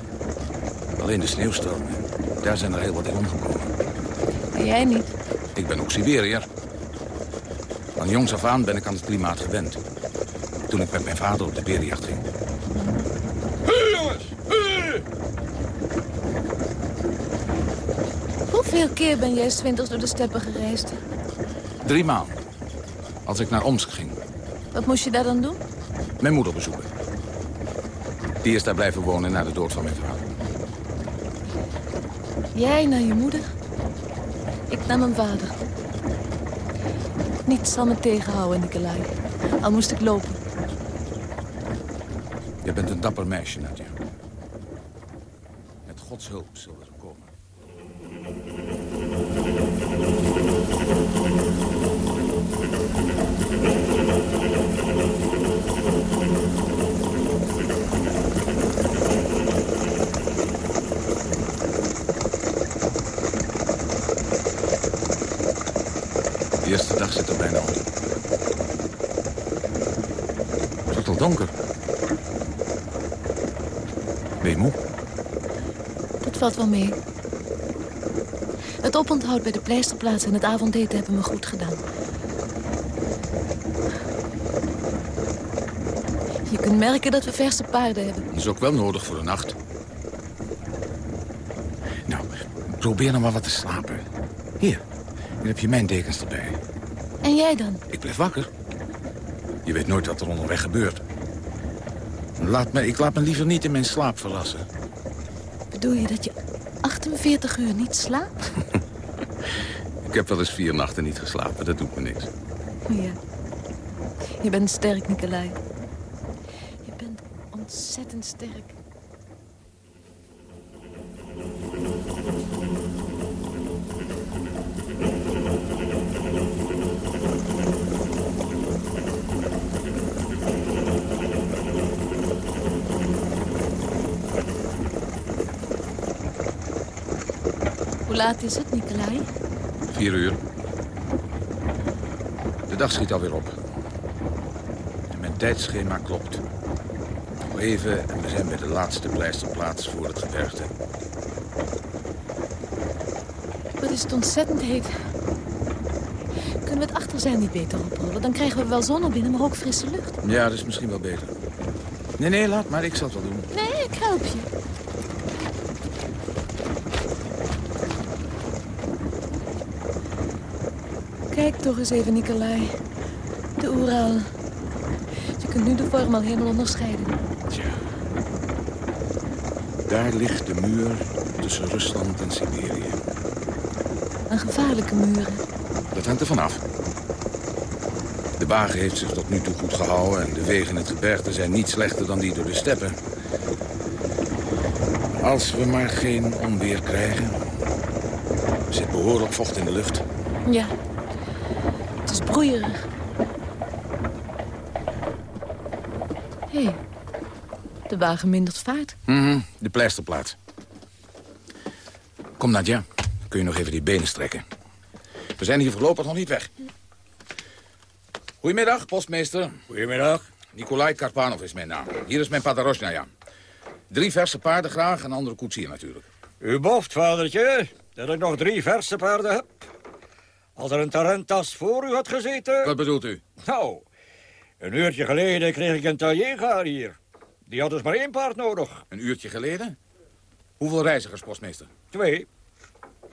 Alleen de sneeuwstormen. Daar zijn er heel wat in omgekomen. En jij niet? Ik ben ook Siberiër. Van jongs af aan ben ik aan het klimaat gewend. Toen ik met mijn vader op de berenjacht ging. Hé, jongens! Hé! Hoeveel keer ben jij zwinters door de steppen gereisd? Drie maal. Als ik naar Omsk ging. Wat moest je daar dan doen? Mijn moeder bezoeken. Die is daar blijven wonen na de dood van mijn vader. Jij naar je moeder. Ik naar mijn vader. Niets zal me tegenhouden, Nicolai. Al moest ik lopen. Je bent een dapper meisje, Nadja. Met Gods hulp zullen we komen. De eerste dag zit er bijna op. Het wordt al donker. Ben je moe? Dat valt wel mee. Het oponthoud bij de pleisterplaats en het avondeten hebben me goed gedaan. Je kunt merken dat we verse paarden hebben. Dat is ook wel nodig voor de nacht. Nou, probeer nog maar wat te slapen. Hier, hier heb je mijn dekens erbij. En jij dan? Ik blijf wakker. Je weet nooit wat er onderweg gebeurt. Laat me, ik laat me liever niet in mijn slaap verrassen. Bedoel je dat je 48 uur niet slaapt? <laughs> Ik heb wel eens vier nachten niet geslapen, dat doet me niks. Ja. Je bent sterk, Nicolai. Je bent ontzettend sterk. Laat is het, Nicolai? Vier uur. De dag schiet alweer op. tijdschema klopt. Nog even en we zijn bij de laatste pleisterplaats voor het gebergte. Wat is het ontzettend heet. Kunnen we het achterzeil niet beter oprollen? Dan krijgen we wel zon binnen, maar ook frisse lucht. Ja, dat is misschien wel beter. Nee, nee, laat maar. Ik zal het wel doen. Nee, ik help je. Kijk toch eens even, Nicolai. De Oeral. Je kunt nu de vorm al helemaal onderscheiden. Tja. Daar ligt de muur tussen Rusland en Siberië. Een gevaarlijke muur. Dat hangt er vanaf. De wagen heeft zich tot nu toe goed gehouden... en de wegen in het gebergte zijn niet slechter dan die door de steppen. Als we maar geen onweer krijgen... Er zit behoorlijk vocht in de lucht. Ja. Broeierig. Hé, hey, de wagen mindert vaart. Mhm, de pleisterplaats. Kom, Nadja. Kun je nog even die benen strekken. We zijn hier voorlopig nog niet weg. Goedemiddag, postmeester. Goedemiddag. Nikolai Karpanov is mijn naam. Hier is mijn padarosnaya. Drie verse paarden graag en een andere koetsier natuurlijk. U boft, vadertje, dat ik nog drie verse paarden heb. Als er een tarentas voor u had gezeten... Wat bedoelt u? Nou, een uurtje geleden kreeg ik een Tallega hier. Die had dus maar één paard nodig. Een uurtje geleden? Hoeveel reizigers, postmeester? Twee.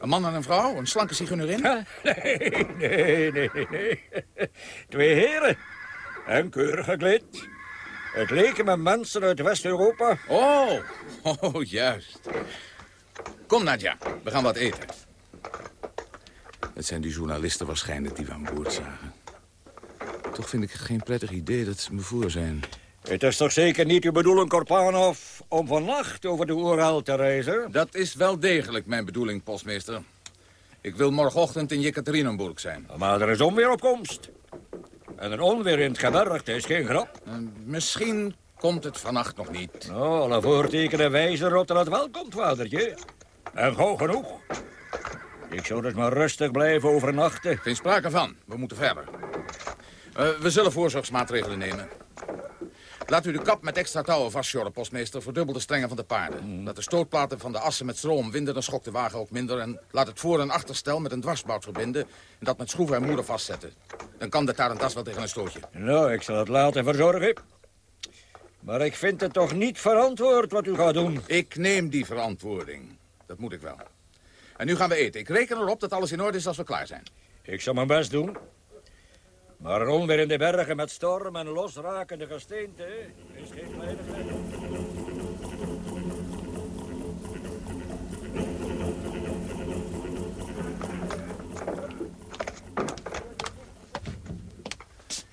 Een man en een vrouw? Een slanke zigeunerin? <laughs> Nee, nee, nee, nee. Twee heren. En keurig gekleed. Het leken me mensen uit West-Europa. Oh, <laughs> oh, juist. Kom, Nadja. We gaan wat eten. Het zijn die journalisten waarschijnlijk die we aan boord zagen. Toch vind ik het geen prettig idee dat ze me voor zijn. Het is toch zeker niet uw bedoeling, Korpanov, om vannacht over de Oeral te reizen? Dat is wel degelijk mijn bedoeling, postmeester. Ik wil morgenochtend in Jekaterinenburg zijn. Maar er is onweer op komst. En een onweer in het gebergte is geen grap. Uh, misschien komt het vannacht nog niet. Oh, alle voortekenen wijzen erop dat het wel komt, vadertje. En gauw genoeg. Ik zou dus maar rustig blijven overnachten. Geen sprake van. We moeten verder. Uh, we zullen voorzorgsmaatregelen nemen. Laat u de kap met extra touwen vastjorren, postmeester. Verdubbel de strengen van de paarden. Mm. Laat de stootplaten van de assen met stroom winden, dan schokt de wagen ook minder. En laat het voor- en achterstel met een dwarsbout verbinden... en dat met schroeven en moeder vastzetten. Dan kan de tarentas wel tegen een stootje. Nou, ik zal het laten verzorgen. Maar ik vind het toch niet verantwoord wat u gaat doen. Ik neem die verantwoording. Dat moet ik wel. En nu gaan we eten. Ik reken erop dat alles in orde is als we klaar zijn. Ik zal mijn best doen. Maar een onweer in de bergen met storm en losrakende gesteente is geen veiligheid.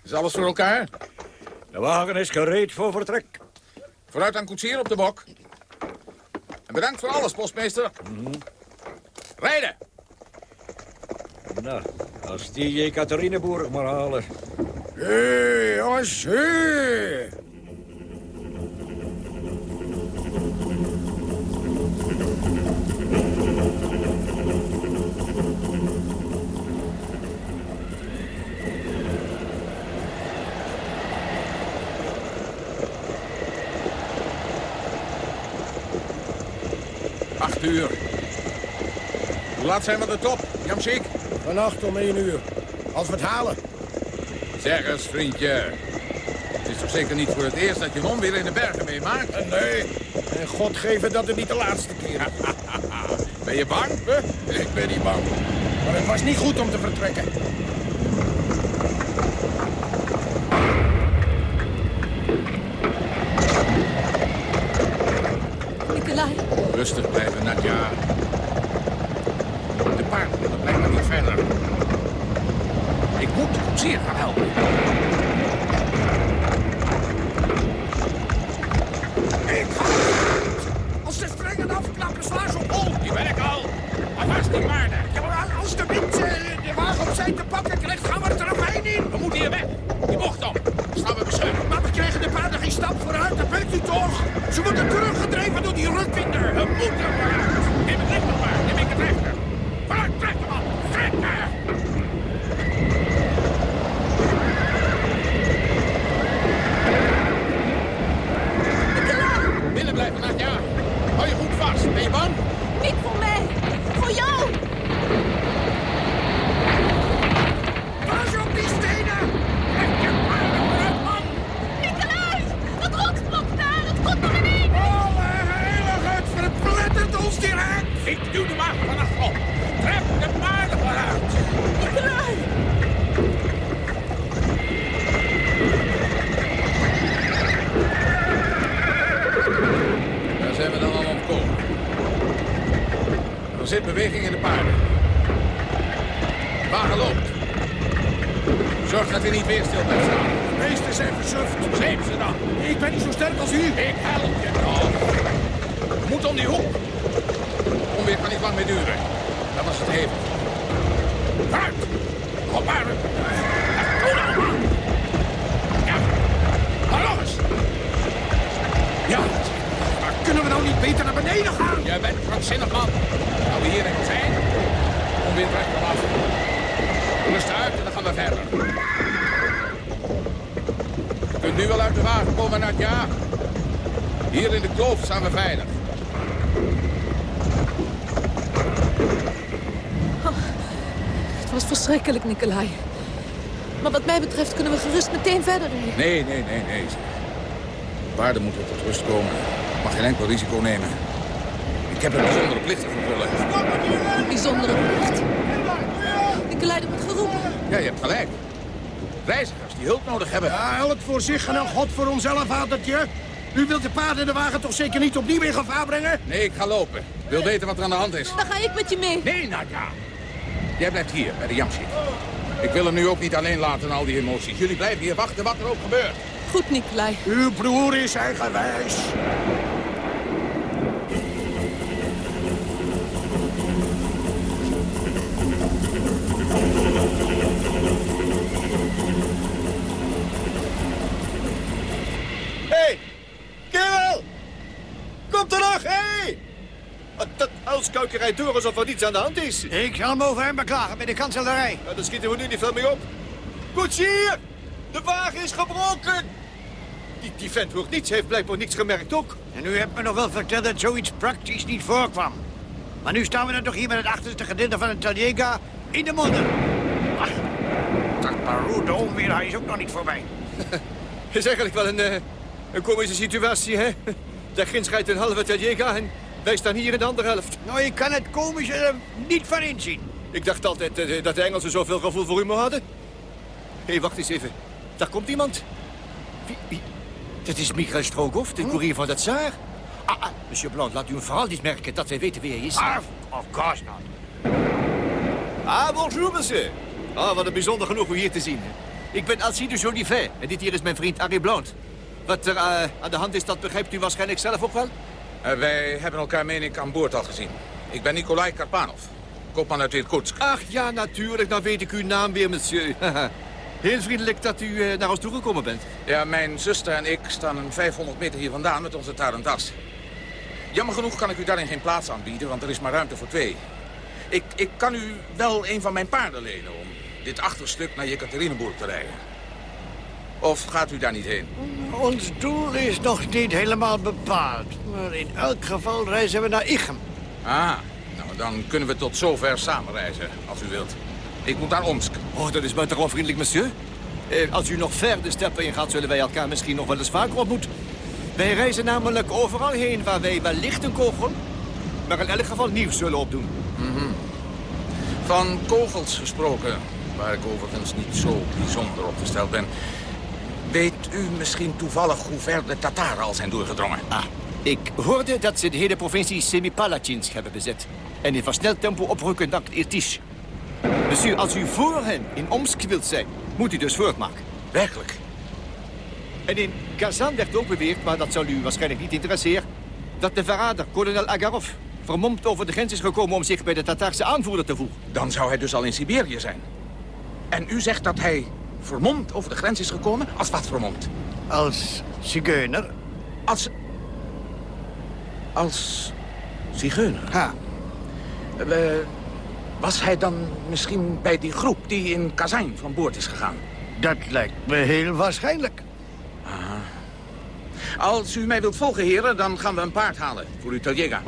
Is alles voor elkaar? De wagen is gereed voor vertrek. Vooruit aan koetsier op de bok. En bedankt voor alles, postmeester. Mm -hmm. Rijden! Nou, als die Jekaterinenburg maar halen. Hé, hey, jongens, hé! Acht uur. Laat zijn we de top, Jamsik? Vannacht om één uur. Als we het halen. Zeg eens, vriendje. Het is toch zeker niet voor het eerst dat je een onweer in de bergen meemaakt? Nee. En God geven dat het niet de laatste keer <laughs> ben je bang? Ik ben niet bang. Maar het was niet goed om te vertrekken. Zorg dat hij niet weer stil blijft staan. De meesten zijn versuft. Zeep ze dan. Ik ben niet zo sterk als u. Ik help je. We moeten om die hoek. Onweer kan niet lang meer duren. Dat was het hevig. Vooruit! Op nou maar. Ja. Maar nog eens. Ja, maar kunnen we nou niet beter naar beneden gaan? Jij bent krankzinnig, man. Nou, we hierin zijn. Onweer trekt hem af. Rust uit en dan we verder. Je kunt nu wel uit de wagen komen, Nadja. Hier in de kloof staan we veilig. Het was verschrikkelijk, Nicolai. Maar wat mij betreft kunnen we gerust meteen verder rijden. Nee, nee, nee, nee. Paarden moeten tot rust komen. Ik mag geen enkel risico nemen. Ik heb een bijzondere plicht te vervullen. Een bijzondere plicht. Er wordt geroepen. Ja, je hebt gelijk. Reizigers die hulp nodig hebben. Ja, elk voor zich en een god voor onszelf, vadertje. U wilt de paarden in de wagen toch zeker niet opnieuw in gevaar brengen? Nee, ik ga lopen. Ik wil weten wat er aan de hand is. Dan ga ik met je mee. Nee, Nadja. Jij blijft hier, bij de jamshit. Ik wil hem nu ook niet alleen laten, al die emoties. Jullie blijven hier wachten wat er ook gebeurt. Goed, Nicolai. Uw broer is eigenwijs. Hé, hey, kerel! Kom terug, hé! Hey! Dat uilskuiken rijdt door alsof er niets aan de hand is. Ik zal hem over hem beklagen bij de kanselarij. Ja, dan schieten we nu niet veel mee op. Koetsier! De wagen is gebroken! Die, die vent hoort niets, heeft blijkbaar niets gemerkt ook. En u hebt me nog wel verteld dat zoiets praktisch niet voorkwam. Maar nu staan we dan toch hier met het achterste gedeelte van een Taliega in de modder. Ach, dat Peru, de onweer, hij is ook nog niet voorbij. <laughs> is eigenlijk wel een, eh, een komische situatie, hè? <laughs> Daar ginds rijdt een halve Tadjega en wij staan hier in de andere helft. Nou, ik kan het komische er niet van inzien. Ik dacht altijd eh, dat de Engelsen zoveel gevoel voor humor hadden. Hé, hey, wacht eens even. Daar komt iemand. Wie, wie? Dat is Michael Strogoff, de koerier van de Tsaar. Ah, ah, monsieur Blanc, laat u hem vooral niet merken dat wij weten wie hij is. Ah, of course not. Ah, bonjour, monsieur. Ah, wat een bijzonder genoeg u hier te zien. Ik ben Alcide Jolivet en dit hier is mijn vriend Harry Blount. Wat er uh, aan de hand is, dat begrijpt u waarschijnlijk zelf ook wel? Uh, wij hebben elkaar, meen ik, aan boord al gezien. Ik ben Nikolai Karpanov, koopman uit Irkutsk. Ach ja, natuurlijk. Dan weet ik uw naam weer, monsieur. <laughs> Heel vriendelijk dat u uh, naar ons toegekomen bent. Ja, mijn zuster en ik staan een 500 meter hier vandaan met onze tarantas. Jammer genoeg kan ik u daarin geen plaats aanbieden, want er is maar ruimte voor twee. Ik, ik kan u wel een van mijn paarden lenen om dit achterstuk naar Jekaterinenburg te rijden. Of gaat u daar niet heen? Ons doel is nog niet helemaal bepaald. Maar in elk geval reizen we naar Ichem. Ah, nou dan kunnen we tot zover samen reizen, als u wilt. Ik moet naar Omsk. Oh, dat is buitengewoon vriendelijk, monsieur. Eh, als u nog ver de steppen in gaat, zullen wij elkaar misschien nog wel eens vaker ontmoeten. Wij reizen namelijk overal heen waar wij wellicht een kogel... maar in elk geval nieuws zullen opdoen. Mm -hmm. Van kogels gesproken, waar ik overigens niet zo bijzonder opgesteld ben... Weet u misschien toevallig hoe ver de Tataren al zijn doorgedrongen? Ah, ik hoorde dat ze de hele provincie Semipalatinsk hebben bezet. En in versneld tempo oprukken naar Irtish. Monsieur, als u voor hen in Omsk wilt zijn, moet u dus voortmaken. Werkelijk? En in Kazan werd ook beweerd, maar dat zal u waarschijnlijk niet interesseren... dat de verrader, kolonel Agarov, vermomd over de grens is gekomen... om zich bij de Tataarse aanvoerder te voegen. Dan zou hij dus al in Siberië zijn. En u zegt dat hij vermomd over de grens is gekomen? Als wat vermomd? Als zigeuner. Als... Als zigeuner? Ja. Uh, was hij dan misschien bij die groep die in Kazijn van boord is gegaan? Dat lijkt me heel waarschijnlijk. Aha. Als u mij wilt volgen, heren, dan gaan we een paard halen voor uw Taljega.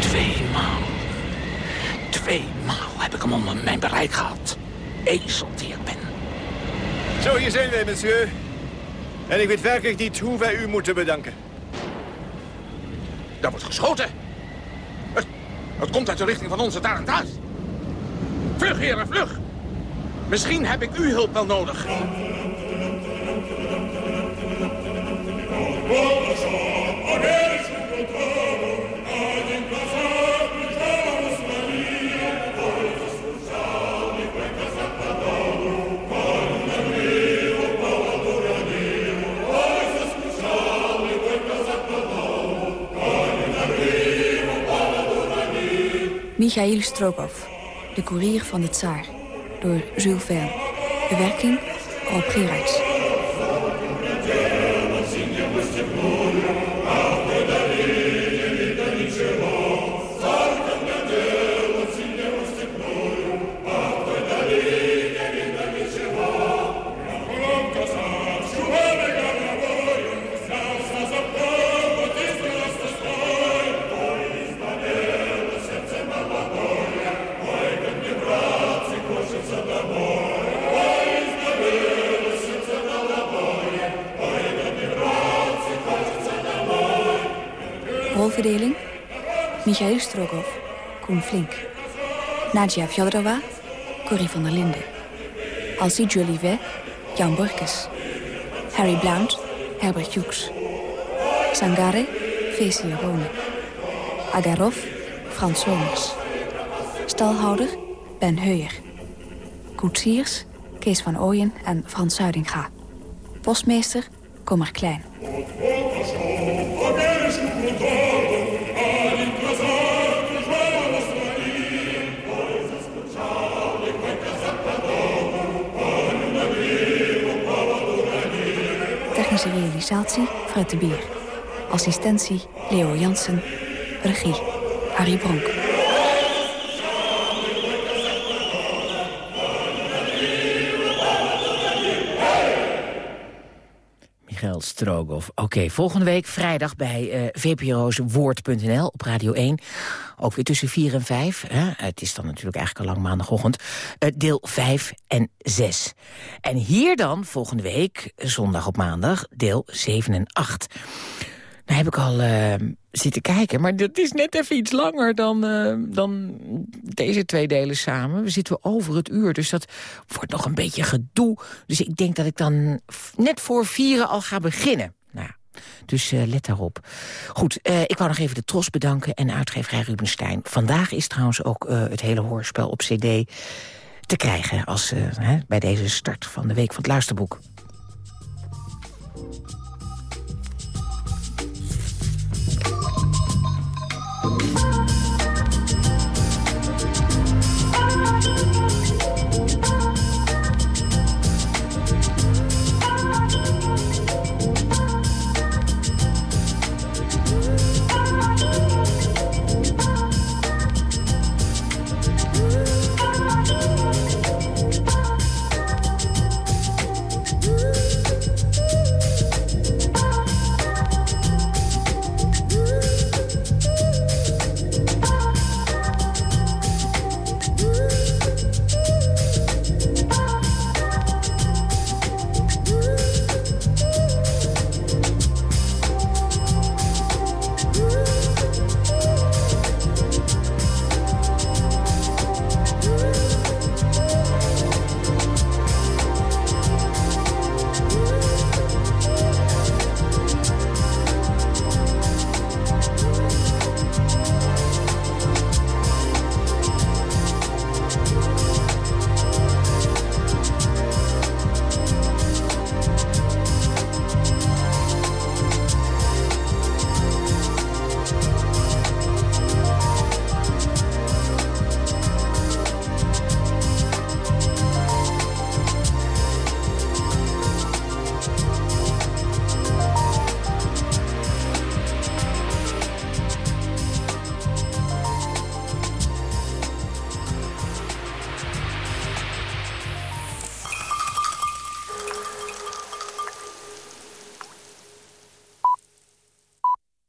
Tweemaal. Tweemaal heb ik hem onder mijn bereik gehad. Ezeltier ben. Zo, hier zijn wij, monsieur. En ik weet werkelijk niet hoe wij u moeten bedanken. Daar wordt geschoten. Het, het komt uit de richting van onze taranta's. Vlug, heren, vlug. Misschien heb ik uw hulp wel nodig. Michail Strogoff, de koerier van de tsaar, door Jules Verne. Bewerking Rob Gerards. Michail Strogoff, Koen Flink. Nadia Fjodorova, Corrie van der Linden. Alcide Jolivet, Jan Borkes. Harry Blount, Herbert Hughes. Sangare, Feesje Rone. Agarov, Frans Somers. Stalhouder, Ben Heuyer. Koetsiers, Kees van Ooyen en Frans Zuidinga. Postmeester, Kommer Klein. Realisatie Fred de Beer. Assistentie Leo Jansen. Regie Harry Bronk. Michael Strogoff. Oké, volgende week vrijdag bij eh VPRO's Woord.nl op Radio 1. Ook weer tussen 4 en 5. Hè? Het is dan natuurlijk eigenlijk al lang maandagochtend. eh, deel 5 en 6. En hier dan volgende week, zondag op maandag, deel 7 en 8. Nou heb ik al eh, zitten kijken, maar dat is net even iets langer dan, eh, dan deze twee delen samen. We zitten over het uur, dus dat wordt nog een beetje gedoe. Dus ik denk dat ik dan net voor vieren al ga beginnen. Dus eh, let daarop. Goed, eh, ik wou nog even de Tros bedanken en uitgeverij Rubenstein. Vandaag is trouwens ook eh, het hele hoorspel op cd te krijgen... Als, hè, bij deze start van de Week van het Luisterboek.